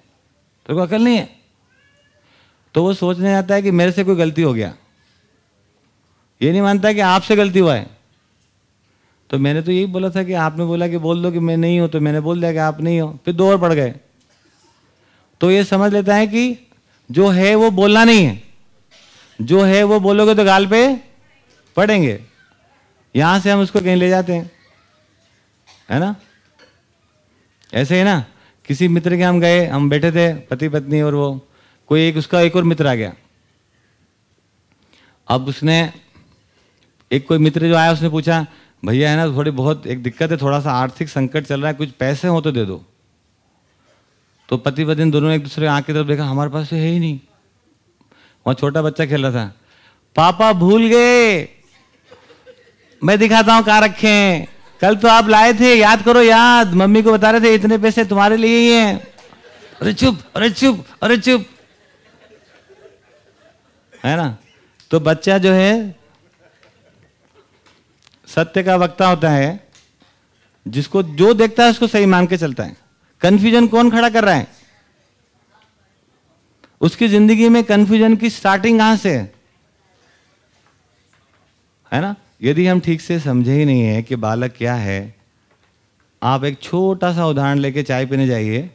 तो अकल नहीं है। तो वो सोचने आता है कि मेरे से कोई गलती हो गया। ये नहीं मानता कि आपसे गलती हुआ है। तो मैंने तो यही बोला था कि आपने बोला कि बोल दो कि मैं नहीं हूँ तो मैंने बोल दिया कि आप नहीं हो, फिर दो और पड़ गए। तो ये समझ लेता है कि जो है वो बोलना नहीं है। जो है वो बोलोगे तो गाल पे पड़ेंगे। यहाँ से हम उसको कहीं ले जाते हैं। है ना? ऐसे है ना, किसी मित्र के हम गए, हम बैठे थे, पति पत्नी और वो, कोई एक उसका एक और मित्र आ गया। अब उसने एक कोई मित्र जो आया, उसने पूछा, भैया, है ना, थोड़ी बहुत, एक दिक्कत है, थोड़ा सा आर्थिक संकट चल रहा है, कुछ पैसे हो तो दे दो। तो पति पत्नी दोनों एक दूसरे आँख की तरफ़ देखा, हमारे पास तो है ही नहीं। वहाँ छोटा बच्चा खेल रहा था, पापा भूल गए। मैं दिखाता हूँ कहा रखे हैं। कल तो आप लाए थे, याद करो, याद। मम्मी को बता रहे थे, इतने पैसे तुम्हारे लिए ही हैं। अरे चुप अरे चुप अरे चुप। है ना? तो बच्चा जो है सत्य का वक्ता होता है, जिसको जो देखता है उसको सही मान के चलता है। कंफ्यूजन कौन खड़ा कर रहा है? उसकी ज़िंदगी में कंफ्यूजन की स्टार्टिंग कहाँ से है? है ना? यदि हम ठीक से समझे ही नहीं है कि बालक क्या है, आप एक छोटा सा उदाहरण लेके चाय पीने जाइए।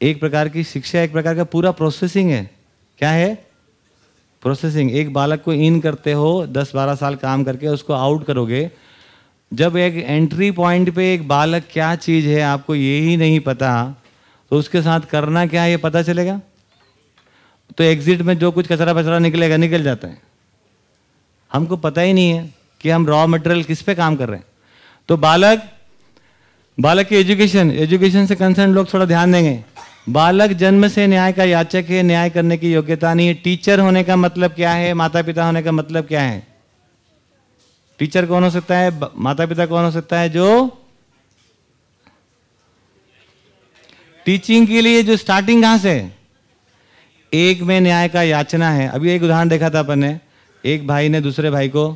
एक प्रकार की शिक्षा, एक प्रकार का पूरा प्रोसेसिंग है। क्या है? प्रोसेसिंग एक बालक को इन करते हो दस बारह साल काम करके उसको आउट करोगे, जब एक एंट्री पॉइंट पे एक बालक क्या चीज़ है, आपको ये ही नहीं पता तो उसके साथ करना क्या है ये पता चलेगा? तो एग्जिट में जो कुछ कचरा पचरा निकलेगा, निकल जाता है। हमको पता ही नहीं है कि हम रॉ मटेरियल किस पे काम कर रहे हैं। तो बालक बालक की एजुकेशन एजुकेशन से कंसर्न लोग थोड़ा ध्यान देंगे। बालक जन्म से न्याय का याचक है, न्याय करने की योग्यता नहीं है। टीचर होने का मतलब क्या है माता पिता होने का मतलब क्या है? टीचर कौन हो सकता है? माता पिता कौन हो सकता है जो टीचिंग के लिए जो स्टार्टिंग कहाँ से? एक में न्याय का याचना है। अभी एक उदाहरण देखा था अपन ने। एक भाई ने दूसरे भाई को,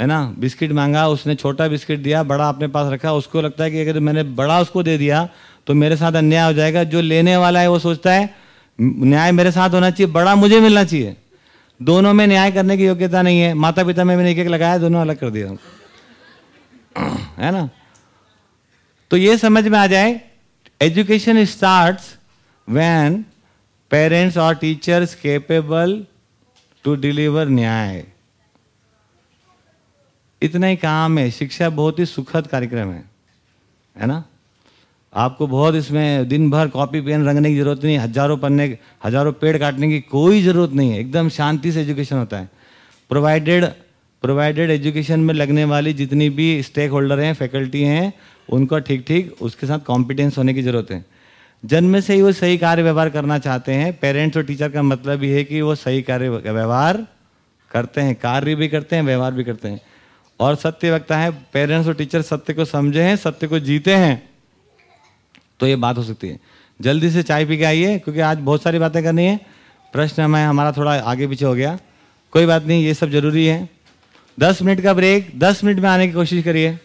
है ना, बिस्किट मांगा, उसने छोटा बिस्किट दिया, बड़ा अपने पास रखा, उसको लगता है कि अगर मैंने बड़ा उसको दे दिया तो मेरे साथ अन्याय हो जाएगा। जो लेने वाला है, वो सोचता है, न्याय मेरे साथ होना चाहिए, बड़ा मुझे मिलना चाहिए। दोनों में न्याय करने की योग्यता नहीं है। माता पिता में मैंने एक एक लगाया, दोनों अलग कर दिया। है ना? तो ये समझ में आ जाए एजुकेशन स्टार्ट्स व्हेन पेरेंट्स और टीचर्स केपेबल टू डिलीवर न्याय। इतना ही काम है। शिक्षा बहुत ही सुखद कार्यक्रम है। है ना? आपको बहुत इसमें दिन भर कॉपी, पेन रंगने की ज़रूरत नहीं, हज़ारों पन्ने, हज़ारों पेड़ काटने की कोई ज़रूरत नहीं है। एकदम शांति से एजुकेशन होता है। प्रोवाइडेड प्रोवाइडेड एजुकेशन में लगने वाली जितनी भी स्टेक होल्डर हैं फैकल्टी हैं, उनको ठीक ठीक उसके साथ कॉम्पिटेंस होने की ज़रूरत है। जन्म से ही वो सही कार्य व्यवहार करना चाहते हैं। पेरेंट्स और टीचर का मतलब ये है कि वो सही कार्य व्यवहार करते हैं, कार्य भी करते हैं, व्यवहार भी करते हैं। और सत्य वक्ता है पेरेंट्स और टीचर सत्य को समझे हैं, सत्य को जीते हैं। तो ये बात हो सकती है। जल्दी से चाय पी के आइए, क्योंकि आज बहुत सारी बातें करनी है। प्रश्न हमें, हमारा थोड़ा आगे पीछे हो गया। कोई बात नहीं, ये सब ज़रूरी है। दस मिनट का ब्रेक, दस मिनट में आने की कोशिश करिए।